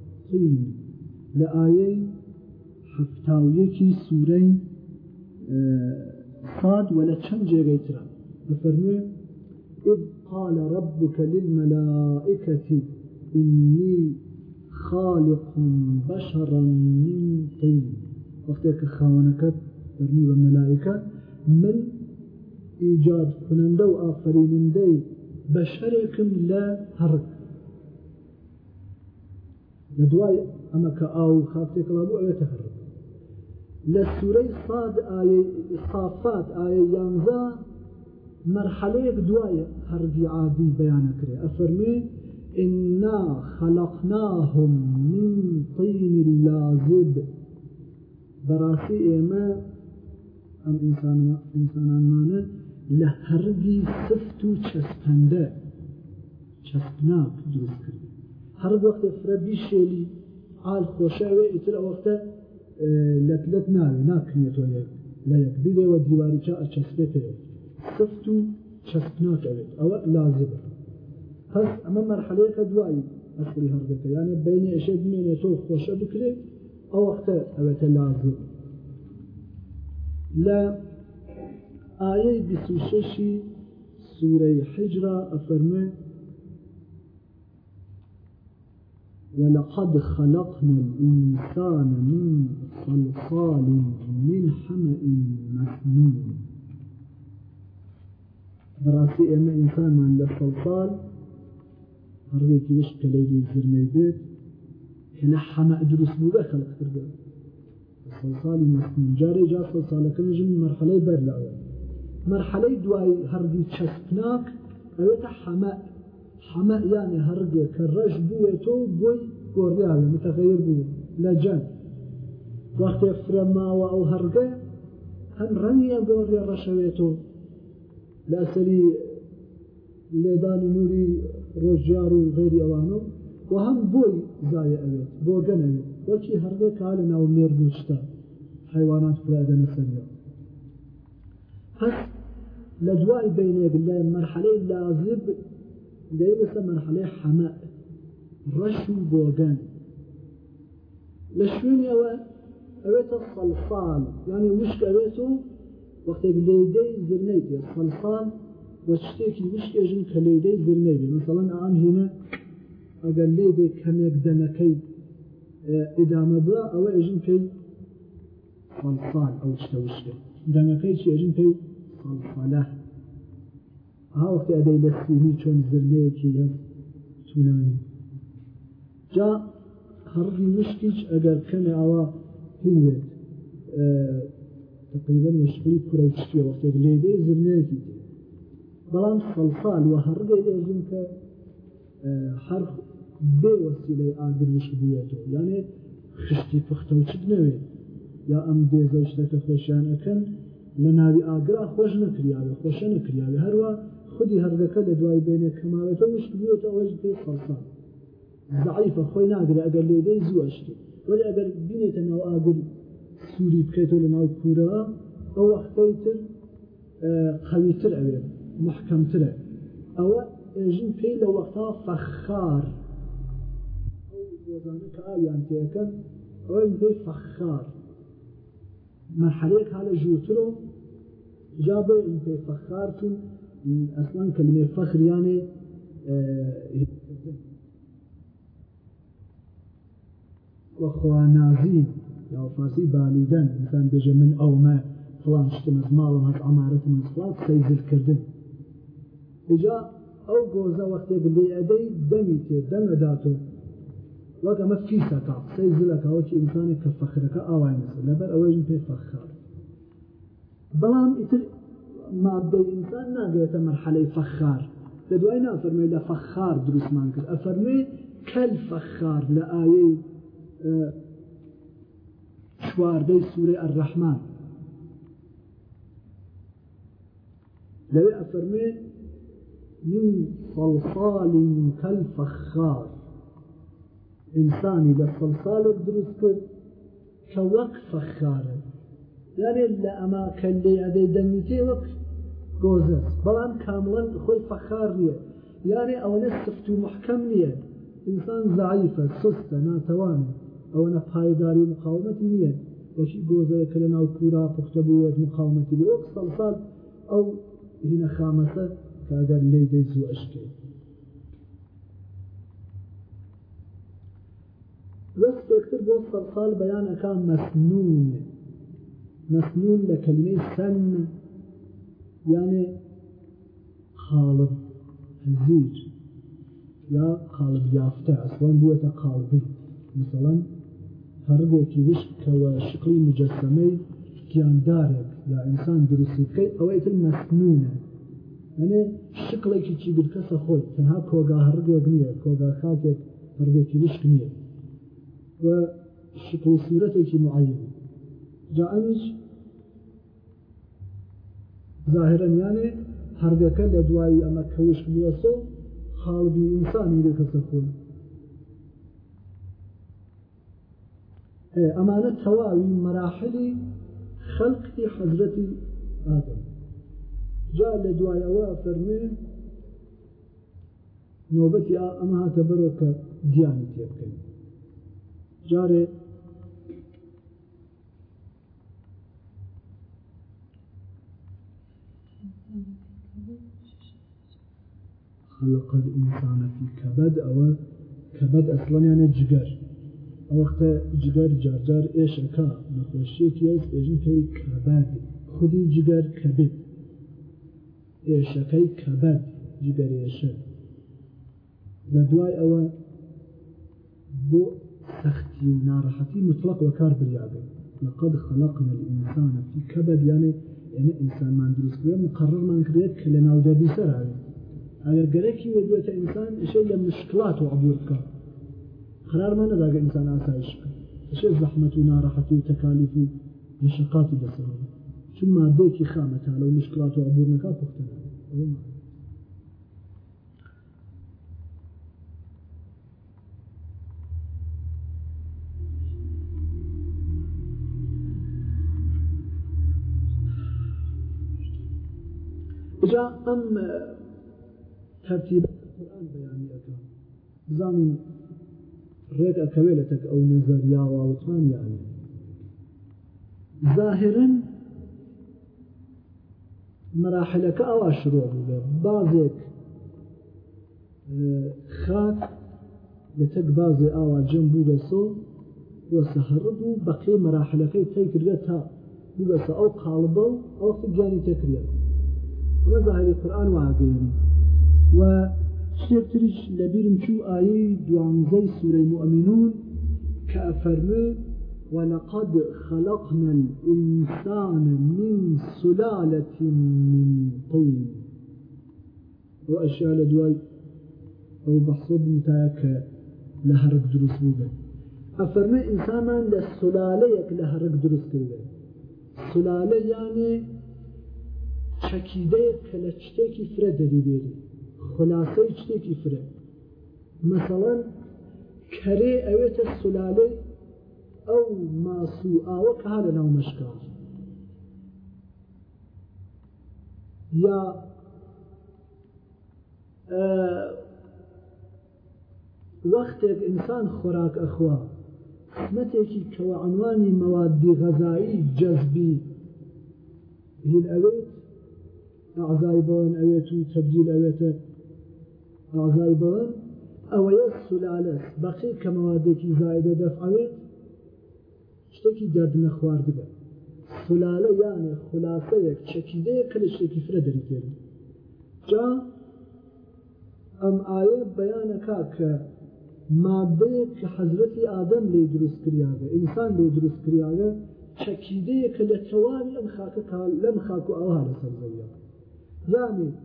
Speaker 1: لە ئایەی حفتاویەکی سوورەی ساد وە لە چەند جێگەی تران ئەفەرمێن إذ قال ربك للملائكة إني خالق بشرا من طين وقتك خاونكت برمي والملائكة من إيجاد كننده دي بشركم لا هرك لدواي أما كأو خافتك لابو أو يتهرك لسوري صاد آي صافات آي يانزان مرحلەیەک دوایە هەردی عادی بەیانەکرێ ئەفەرمێ انا خلقناهم من طين لازب بەڕاستی ئێمە ئەم ئینسانانمانە لە هەرگی سفت و چەسپەندە چەسپناک دروست کرد هر وقت فرە بیشێلی حال خۆشەوێ ئیتر ئەوەختە اه، لەکلت ناوێ ناکنێتەوە لە یەک و دیواری چا ئەچەسپێتەوە سفت و أو لازم هس أما مرحلة قد وعي أخري هەردەکە يعني بين ئەشێ من تۆ خۆشە بکرێت أو وەختە ئەوێتە لازم لا آية بیششی سورة حجرة ئەفەرمێ ولقد خلقنا الإنسان من صلصال من حمأ مسنون بەڕاستی ئێمە ئینسانمان لە سەڵساڵ هەڕێکی وش کە لەیلی زرمەی بێت هێنە حەمە دروست بوو بە خەلق کردە سەڵساڵی مەستین جارێ جا سەڵساڵەکەم ژم مەرحەلەی بەر لەوە مەرحەلەی دوای هەرگی چەسپناک ئەوێتە حەمە حەمە یانێ هەرگێ کە ڕەش بووێتەوە بۆی گۆڕیاوێ متەغیر بوو لە جەن وەختێ فرەماوە ئەو هەرگە هەم ڕەنگە گۆڕێ ڕەشەوێتەوە لە سەری لێدانی نووری ڕۆژیار و غێری ئەوانە و هەم بۆی زایە ئەوێت بۆ گەنەوێت وەکی هەرگێ کا لە ناو مێر گوشتە حیوانات فرادەنە سەریە هەست لازب ليس مرحلة حماء رشو ڕەش و بۆگەن لە شوێنەوە ئەوێتە سەڵفال وەختێک لێدەی زرنەی بێت خەلسان بە شتێکی وشکێژن کە لێدەی زرنەی بێ مثلەن ئام هینە ئەگەر لێدەی کەمێک دەنەکەی ئدامە بە ئەوە ئێژن پێی خەلسان ئەو شتە وشکێ دەنگەکەی چێژن پێی خەلسانە هاوەختی ئەدەی لە سینی چۆن زرنەیەکی لە سونانی جا هەڕی وشکیچ ئەگەر کەمێ ئەوە هین بێت تقریبا مشغولی پرەوتشتێ وەختێک لێبێ زمنێکی بەڵام سەڵسال وە هەرگە دەزم کە هەر بێ وەسیلەی ئاگرش بووێتەوە یانێ خشتی پختە وچت نەوێت یا ئەم دێزە شتەکە خۆشیانەکەن لە ناوی ئاگرا خۆش نەکریاوە خۆشە نەکریاوە هەروە خودی هەرگەکە لە دوای بێنێ کەماوێتە مشت بووێتە ئەوەش پێ سەڵسان ضعیفە خۆی ناگرێ ئەگەر لێدەی زوەشتی وەلی ئەگەر بینێتە ناو ئاگری کوری بکەیت و لەناو او ئەو وەختەی تر قەویتر ئەوێ محکەمترە ئەوە ئێژن پێی لە وەختا هناك وەزانە کە ئاویان تێەکەن ئەوەی پێی فەخار مەحەلێک هەلە ژووتر و جا بێ پێی فەخارتون ئەسلان کەلمێ فەخریانێ یا فارسی بالیدن مثلا بێژە من ئەومە فلان شتم از ماڵم هەش ئەمارەتم از فلان قسەی زلکردن ئجا ئەو گۆزە وەختێک لێ ئەدەی دەمی تێ دەمەدات و وەک ئەمە فیسەکە قسەی زلەکەەوەکی ئینسانێک کە فەخرەکە ئاوای نسە لەبەر ئەوەژم پێ فەخار بەڵام ئیتر مادەی ئینسان ناگرێتە مەرحەلەی فەخار لە دوای نافەرمێ لە فەخار دروستمان کرد ئەفەرمێ کەل فەخار لە ئاەی شواردەی سوورەی ئەرڕەحمان لەوێ ئەفەرمێ من فەڵفاڵ کەل فەخار ئینسانی لە فەڵفالێک دروست کرد کە وەک فەخارە یارێت لە ئەما کەلەی ئەدە دەنگیتێ وەک گۆزە بەڵام کامڵەن خۆی فەخار نیە یارێ ئەوەنە سفت و محکەم نییە ئینسان زعیفە سستە ناتەوانێت ئەوەنە پایداری و مقاومەتی نییە بەشی گۆزەیە کە لە ناو پورا پختە بووێت مقاومەتی بۆ سەسال ئەو هینە خامەسە کاگەر لی دەی زوو عشکێت وەکتر بۆ سەسال بەیانەکان مەسنون مەسنون لە کلمەی سەن یانێ خاڵب هەزیج یا خاڵب یافتە ئەسڵان بووەتە قاڵبی مثلەن هەرگێکی وش کەوە شقی مجەسەمەی گیاندارێک یا ئینسان دروستی بکەیت ئەوەی تر مەسنونە ئەێ شکڵێکی چی برکەسە خۆی تەنها کۆگا هەرگێک نییە کۆگا خاکێک هەرگێکی وشک نییە و شکڵ سوورەتێکی معین جا ئەوش ظاهرن یانێ هەردەکە لە دوایی ئەمە کەوش بووەسە خاڵبی ئینسانی لەکەسە خۆی ئەمانە تەواوی مەراحلی خەلقی حەزرەتی ئادەم جا لە دوایەوە فەرمێ نۆبەتی ئەمە هاتە بەرۆ کە گیانی تێ بکەین جارێ خلق الإنسان في كبد أو كبد أصلا يعني جگر ئەوختە جگەر جارجار ئێشەکە نەخۆشیەکی ئەس ئێژن پێی کەبات خودی جگەر کەبێت ئێشەکەی کەبات جگەر ئێشە لە دوای ئەوە بۆ سەختی و ناڕەحەتی مطلق وەکار بریاگەن لەقد خەلقنا الإنسان في كبد يعني ئێمە ئینسانمان دروستکرێت مقررمان کرێت کە لە ناودەبی سەراوێت ئەگەر گەرەکی وەدوێتە ئینسان شەی لە مشکلات و عبور بکات قرار ما ندا انسان آسایش بکن چه زحمت حتى ناراحت مشقات بسرعه ثم ديكي که خامه مشكلات وعبور مشکلات و جاء ام ترتيب القرآن بیانی اکرام زاني ڕێک ئەکەوێتە ئەو نەزەریاواڵتمان یان ظاهرن مەراحلەکە ئەوا شرۆ بێ بازێک خاک لە تەک بازێ ئاوا جم بوو بەسۆ وە سەهرب و بەقێ مەراحلەکەی تی کردێت تا بەسە ئەو قاڵبە و ئەو گیانی تەکرێت ئەمە ظاهری قورآن واگەێنی و کتێبترش لەبیرم چوو ئایەی آية دوانزەی سوورەی مؤمنون کە ولقد خلقنا الإنسان من سلالة من طين وأشياء لدواي أو بحصد متاك لهرق دروس بوبا أفرنا إنسانا لسلاليك لهرق دروس كذا سلالة يعني شكيديك لشتيك فرد بيبيري خلاصەی شتێکی فرە مثەڵەن کەرێ ئەوێتە سولالێ ئەو ماسو ئاوە کە هە لە ناو مەشکا یا وەختێک ئینسان خۆراک ئەخوا قسمەتێکی کەوە ئەنوانی مەوادی غەزایی جەزبی هین ئەوێت ئازای بۆن ئەوێت و تەبدیل ئەوێتە ڕازای بەوە ئەوەیە سولالە بەقی کە مەوادێکی زایدە دەفعوێت شتێکی دەرد نەخوارد بێت سولالە یانێ خولاسەیەک چەکیدەیە کە لە شتێکی فرە دەریتێن جا ئەم ئاە بەیانەکە کە مادەیەک کە حەزرەتی ئادەم لێ دروست کریاگە ئینسان لێ دروست کریاگە چەکیدەیە کە لە تەواوی ئەم خاکە لەم خاک و ئەوها لەسەر زەویە یانێت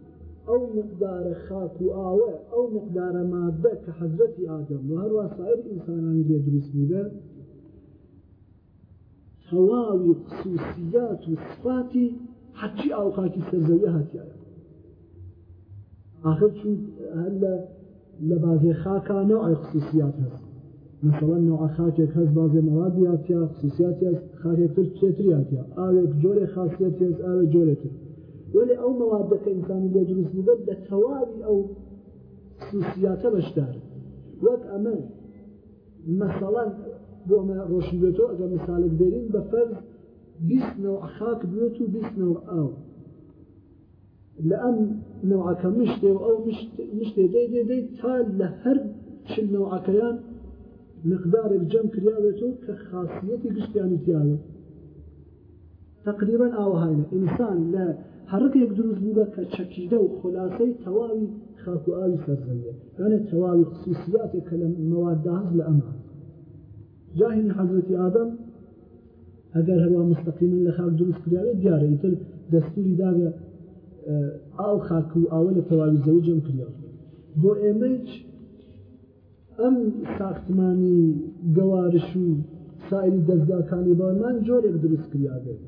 Speaker 1: ئەو مقدارە خاک و ئاوە ئەو مقدارە مادە کە حەزرەتی ئادەم و هەروە سایر ئینسانانی لێ دروست بووە تەواوی خصوصیات و سفاتی حەچی ئاو خاکی سەرزەوی هاتیایە آخر چون هەر لە لە بازێ خاکانە ئای خصوصیات هەست مثلا نوع خاکێک هەست بازێ مەوادی هاتیا خصوصیاتی خاکێکتر چێتری هاتیا ئاوێک جۆرێ خاصیەتی هەست ئاوێ جۆرێتتر ولی ئەو مەوادەکە ئینسانی لێ دروست ببێت لە تەواوی ئەو سوسیاتە بەشدار وەک ئەمە مەسەڵەن بۆ ئەمە ڕۆشن بێتەوە ئەگەر مثالێک بێرین بە فەرز بیست نەوع خاک بێت و بیست نەوع ئاو لە ئەم نەوعەکە مشتێ و ئەو مشتێ دەی دێدەی تا لە هەر چل نەوعەکەیان مقدارێک جەم کراوێت و کە خاصیەتی گشتیانی تیاوێت تقریبا ئاوهاینە ئینسان لە هەڕکێک دروست بووە کە چەکیدە و خلاصەی تەواوی خاک و ئاوی سەرزەویە یانە تەواوی خصوصیاتێک کە لە مەواداز لە ئەمان جاهین حەزرەتی ئادەم ئەگەر هەروە مستەقیمن لە خاک دروست کراوێت دیارەیتر دەستوری داگە ئاو خاک و ئاوە لە تەواوی زەوجم کراوە بۆ ئێمەج ئەم ساختمانی گەوارش و سایری دەستگاکانی بارمان جۆرێک دروست کراوێت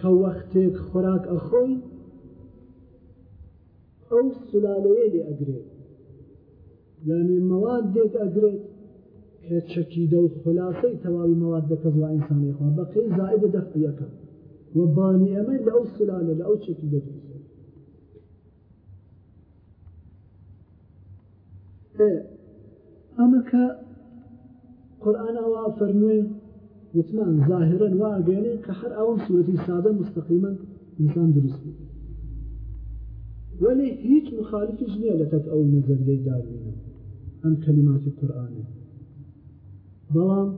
Speaker 1: کە وەختێک خۆراک ئەخۆی ئەو سولالەیە لێ ئەگرێت یعنی مەواد دێت ئەگرێت پێچەکیدە و خلاصەی تەواوی مەواد دەکەس وا ئینسانێخوا بەقی زائدە دەفعەکە و بانی ئەمە لە ئەو سلالە لە ئەو چەکی دەدوست ئەمە کە قورآانەوە فەرموێ وتمان ظاهرا واگەێنێ کە هەر ئەوم سوورەتی سادە مستەقیمە ئینسان دروست ولی هیچ مخالفیش نییە لە تەک ئەو نەزەریەی داروینە ئەم کەلیماتی قورآانە بەڵام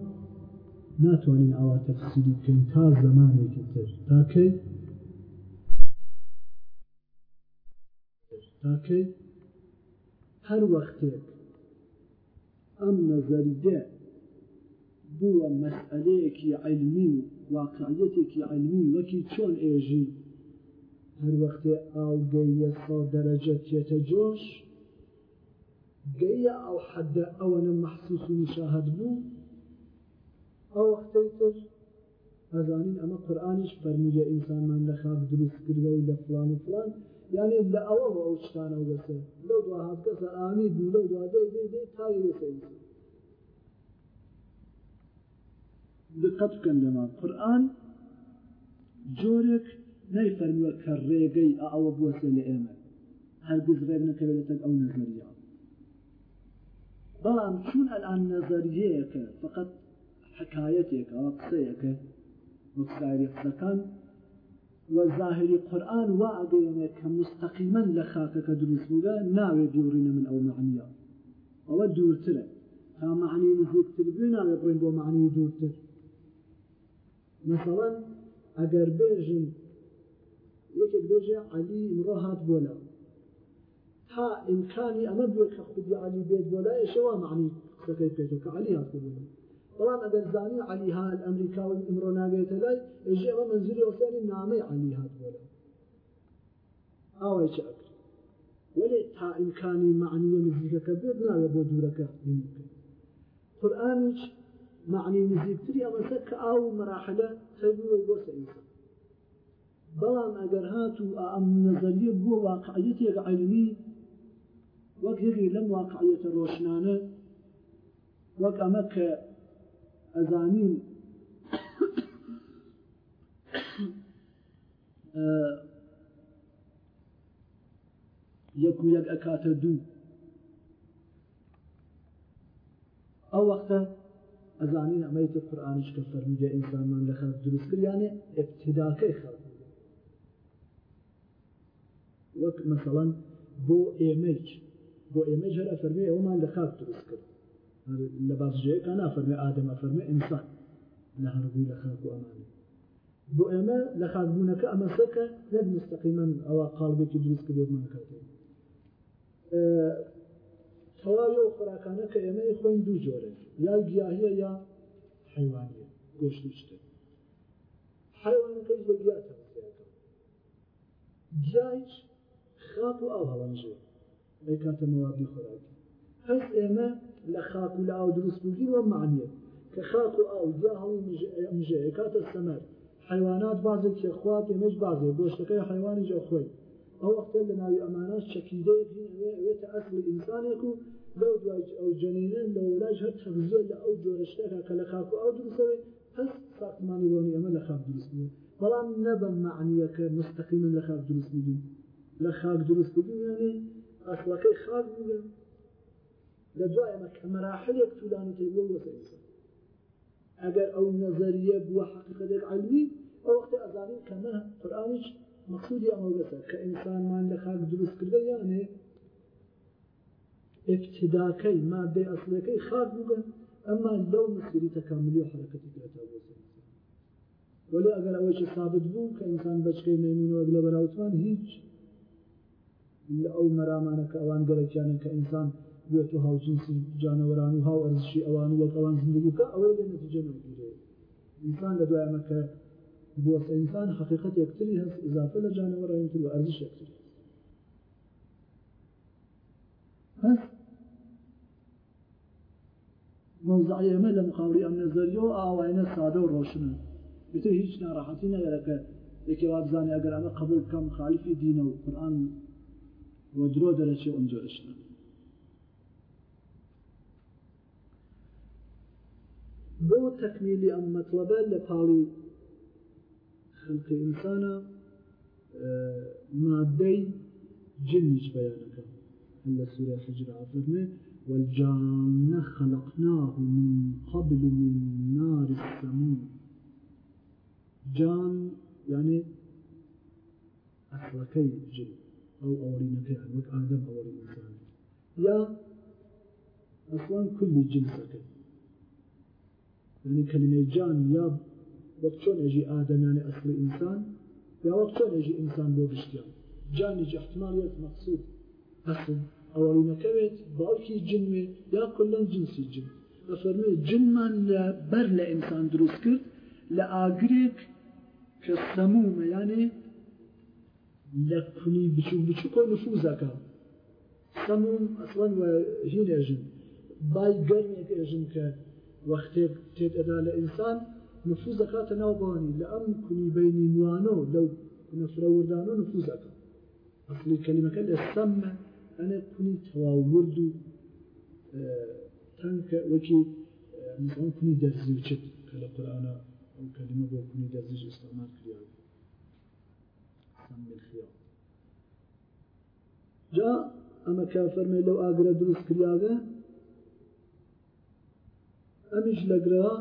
Speaker 1: ناتوانین ئەوە تەفسیری بکەین تا زمانێکی تر تاکەی تاکەی هەر وەختێک ئەم نەزەری دێت بوە مەسئلەیەکی علمی و واقعەتێکی علمی وەکی چۆن ئێژی هەر وەختێ ئاوگەیە ساڵ دەرەجە تێتە جۆش گەیە ئەو حەدە ئەوەنە مەحسوس و مشاهد بوو ئەو وەختەی تر ئەزانین ئەمە قورآانیش فەرموویە ئینسانمان لە خاک دروست کردە و لە فلان و فلان یعنی لە ئەوە بە ئەو شتانە و بەسەر لەو دو هەکەسە ئامید بوو لەو دوادەی دێ تاوی لەسەر دقت بکەن لەمان قورآن جۆرێک نەیفەرمووە کە ڕێگەی ئەوە بووەسە لە ئێمە هەرگیز ڕێک نەکەوێت لەسەر ئەو نەزەریان بەڵام چون ئەلان نەزەریەیەکە فقط حکایەتێکە قسەیەکە وەکساری قسەکان وەظاهری قورآن وا ئەگەێنێ کە مستەقیمەن لە خاکەکە دروستبووگە ناوێ دوورینە من ئەو مەعنیە ئەوە دوورترە تا معنی نزیکتر بێ ناوێ بڕین بۆ معنی دوورتر مثلا ئەگەر بێژن یەکێک بێژێ علی ئمرۆ هات بۆ لە تا ئیمکانی ئەمە بێ کە خودی علی بێت بۆ لای شەوە معنی قسەکەی پێێتەوە کە علی هات بوو بەڵام ئەگەر زانی علی ها ئەمریکا و ئمرۆ ناگێتە لای ئێژێ ئەمە منزوری ئۆسانی نامەی علی هات بۆ لە ئاوای چ ئەکرێت ولی تا ئیمکانی معنیە نزیکەکە بێت ناوێت بۆ دوورەکە قورآانیش معنی نزیکتری ئەمەسە کە ئاو مراحلە تەبیوە بۆ سەئیسە بەڵام ئەگەر هات و ئەم نەزەریە بۆ واقعیت یەک علمی وەک یەکی لەم واقعیەتە ڕۆشنانە وەک ئەمە کە ئەزانین اه، یەک و یەک ئەکاتە دوو ئەو وەختە ئەزانین ئەمەیت قورآانش کە فەرموجە ئینسانمان لە خەڵ دروستکریانێ ابتداکەی خەڵ وەک مەسەڵەن بۆ ئێمەج بۆ ئێمەج هەر ئەفەرمێ ئەومان لە خاک دروست کرد لە باشژەیەەکە نافەرمێ ئادەمە فەرمێ ئینسان لە هەربوو لە خاک و ئەمانی بۆ ئێمە لە خاکبوونەکە ئەمە سەکە لە مستەقیمەن ئەوە قالبێکی دروست کردێتمان کردێت تەواوی ئەو خۆراکانە کە ئێمەی خۆین دوو جۆرە یا گیاهیە یا حیوانیە گۆشتی شتە حیوانەکەی بە گیا تەمەسیەکە گیایش خاپ و ئاو هەڵەنژێ ئەی کاتە مەوادی خۆراکی هەست ئێمە لە خاک و لە ئاو دروستبووگی وە معنیە کە خاک و ئاو گیا هەڵی مژەیە کاتە سەمەر حیوانات بازێک یەخوات ئێمەش بازێ گۆشتەکەی حیوانی جە خۆی ئەو وەختە لە ناوی ئەمانە چەکیدەیەکێتە ئەسلی ئینسانێک و لەو دوای ئەو جەنینە لە ولاژ هەر تەغزۆ لە ئەو جۆرەشتێکە کە لە خاکو ئەو دروسەوێ هەست ساختمانی بۆنی ئەمە لە خاک دروست بوو بەڵام نەبم معنیەکە مستەقیمن لە خاک دروست بوو لە خاک دروست بوو یانێ ئەسڵەکەی خاک بوو لە دوای ئەمە کە مەراحلێک طولانی تێ بۆ وەسە ئینسان ئەگەر ئەو نەزەریە بووە حقیقەتێک علمی ئەو وەختە ئەزانین کەمە قورآانیش مەخودی ئەوەتە کە ئینسانمان لە خاک دروستکردە یانێ ابتداکەی ما بێ ئەسلەکەی خاک بگەن ئەمما لەو مسیری تەکاملی و حرەکەتی پێێتە بۆ ولی ئەگەر ئەوەی ثابت بوو کە ئینسان بەچکەی نەیمونەوە لە بەراوتوان هیچ لە ئەو مەرامانە کە ئەوان گەرەکیانە کە ئینسان بێت و هاوجنسی جانەوەران و هاو ئەرزشی ئەوان وەک ئەوان زندگی بکە ئەوەی لە نەتیجە نەگیرێت ئینسان لە دوایەمە کە بۆ ئینسان حقیقت یەکتری هەست اضافه لە جانەوە ڕێنتر و ئەرزش یەکتری هەست مەوزعی ئەمە لە مقاوری ئەم نەزەریەوە ئاواینە سادە و ڕۆشنە بتر هیچ ناڕاحەتی نەگەرەکە یەکێوا بزانانی ئەگەر ئەمە قبول بکەم خالیفی دینە و قورآن بۆ درۆ دەرەچێ ئەمجۆرشنە بۆ تەکمیلی ئەم مەطلبە لە پاڵی خلق ئینسانە آه، مادەی جنیش بەیانەکە لە سورة حجرا فەرمێ والجان خلقناه من قبل من نار السموم جان يعني أحركي جن أو ئەو ئەوەڵینەکەیان وەک آدم ئەوەڵی ئینسان يا أصلا كل جنسك يعني كلمة جان يا وەک چۆن ئێژی ئادەمیانە ئەسلی ئینسان یا وەک چۆن ئێژی ئینسان بۆ گشتیان جانێکی احتمالیت مەقصود ئەسل ئەوەڵینەکەوێت باوکی جنوێ یا کلەن جنسی جن بەفەرمێ جنمان لە بەر لە ئینسان دروست کرد لە ئاگرێک کە سەمومە یانێ لە کونی بچوو بچوو کۆ نفوزەکە سەموم ئەسڵەن هیلێژن بای گەرمێک ئێژن کە وەختێک تێت ئەدا لە ئینسان نفوذ دەکاتە ناوبانی لە ئەم کونی بینی نوانەوە لەو نەفرەوردان و نفوذ دەکات ئەسلی کەلیمەکە لە سەممە ئەنە کونی تەواورد و تەنکە وەکی کونی دەرزی وچێت کە لە قورانە ئەو کەلیمە بۆ کونی دەرزیش ئستعمال کریان جا ئەمە کە فەرمی لەو ئاگرە دروست کریاگە ئەمیش لەگرەوە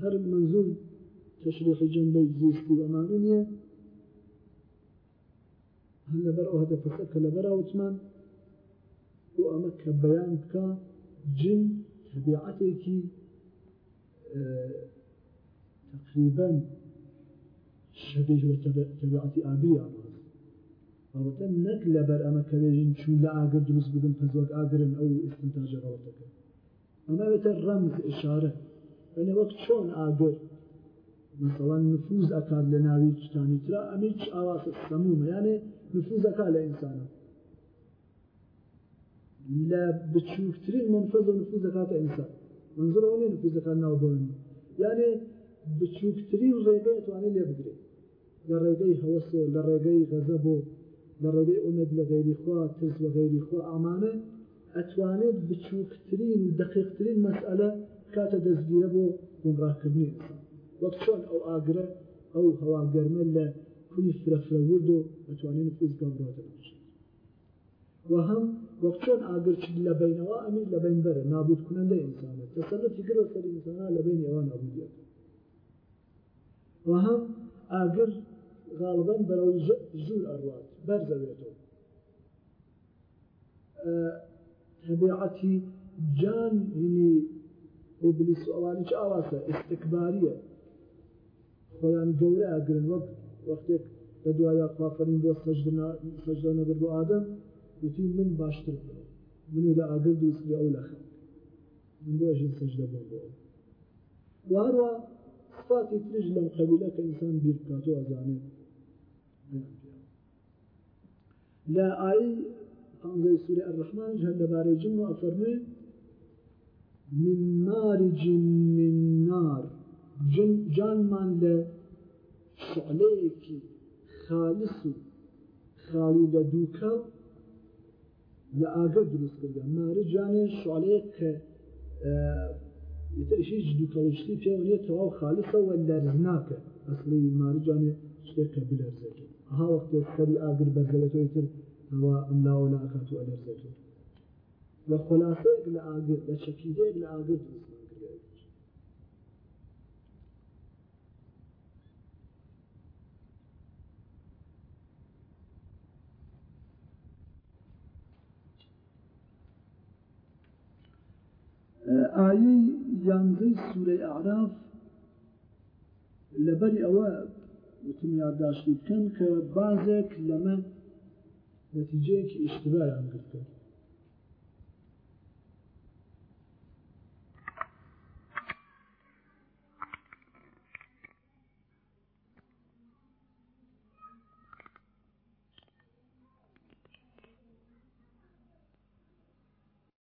Speaker 1: هەر منزور تشریحی جنبەی زیستی بەمان نییە هەر لەبەر ئەو هەدەفەکە کە لەبەرا وتمان بۆ ئەمە کە بەیان بکە جن تەبیعەتێکی تقریبا شبیه تەبیعەتی ئاگریان ڕەتە نەک لەبەر ئەمە کەوێژن چوو لە ئاگر دروست ببن پزۆک ئاگرن ئەو ئستنتاژە ڕەوەتەکە ئەمە بێتە ڕەمز ئشارە ئەلە وەک چۆن ئاگر مثلا نفوز ئەکات لە ناوی شتانی تررا ئەمی هیچ ئاواسە سەمومە یانێ نفوز ئەکا لە ئینسانە لە بچووکترین منفەز و نفوز دەکاتە ئینسان منزرەوەێ نفوز دەکات ناوبن یانێ بچووکترین ڕێگەی توانێت لێ بگرێت لە ڕێگەی هەوەس و لە ڕێگەی غەزە بۆ لە ڕێگەی ئومد لە غێری خوا ترس لە غێری خوا ئامانە ئەتوانێت بچووکترین و دقیقترین مەسئلە کاتە دەستگیرە بۆ گمڕاکردنی وەک چۆن ئەو ئاگرە ئەو هەواگەرمە لە کولی فرەفرە ورد و ئەتوانین فوز گەمڕاتە و هەم وەک چۆن ئاگرچ لە بینەوە ئەمیر لە بین بەرە نابود کوونەندە ئینسانە تەسەلەتی گرۆ سەر ئینسانە لە بین ێوە نابودیەکە و هەم ئاگر غاڵبەن بەرەو زور ئەروات بەرزەوێتەوە تەبیعەتی جان هینی ئبلیس ئەوانیش ئاواسە ئستکباریە خۆیان گەورە ئەگرن وەک وەختێک لە دوایە خوافەرین بۆ سەجدە نەبەر بۆ ئادەم وتی من باشتر بڵێ منو لە ئاگرد و سری ئەو لەخە من بۆژین سەجدە بۆ بۆ وهروە صفاتی ترش لەم قەبیلە کە ئینسان بیر بکات و ئەزانێت لە ئای پانزەی سوری ئەرڕەحمانش هەندەبارەی جن و ئەفەرمێ من مارج من نار جانمان لە شعلەیەکی خالص و خاڵی لە دووکە لە ئاگە دروست کردە مارە جانێ شعلەیە کە هیچ دووکەڵشتی پێوەێت تەواو خالصەوە لەرز ناکە ئەسلی مارجانێ شتێککە بلەرزێت ها وەختێ سەری ئاگر بەرزەوێتەوەی تر ئەوە ئەملاوە ناکات و ئەلەرزێتەوە لە خلاصەیەك لە ئاگر لە چەکیدەیەك لە ئاگر دروستمان کردێت ئایەی یانزەی سوورەی عراف لەبەری ئەوە وتم یادداشتی بکەن کە بازێک لەمە نەتیجەیەکی ئیشتبایان گرتکرد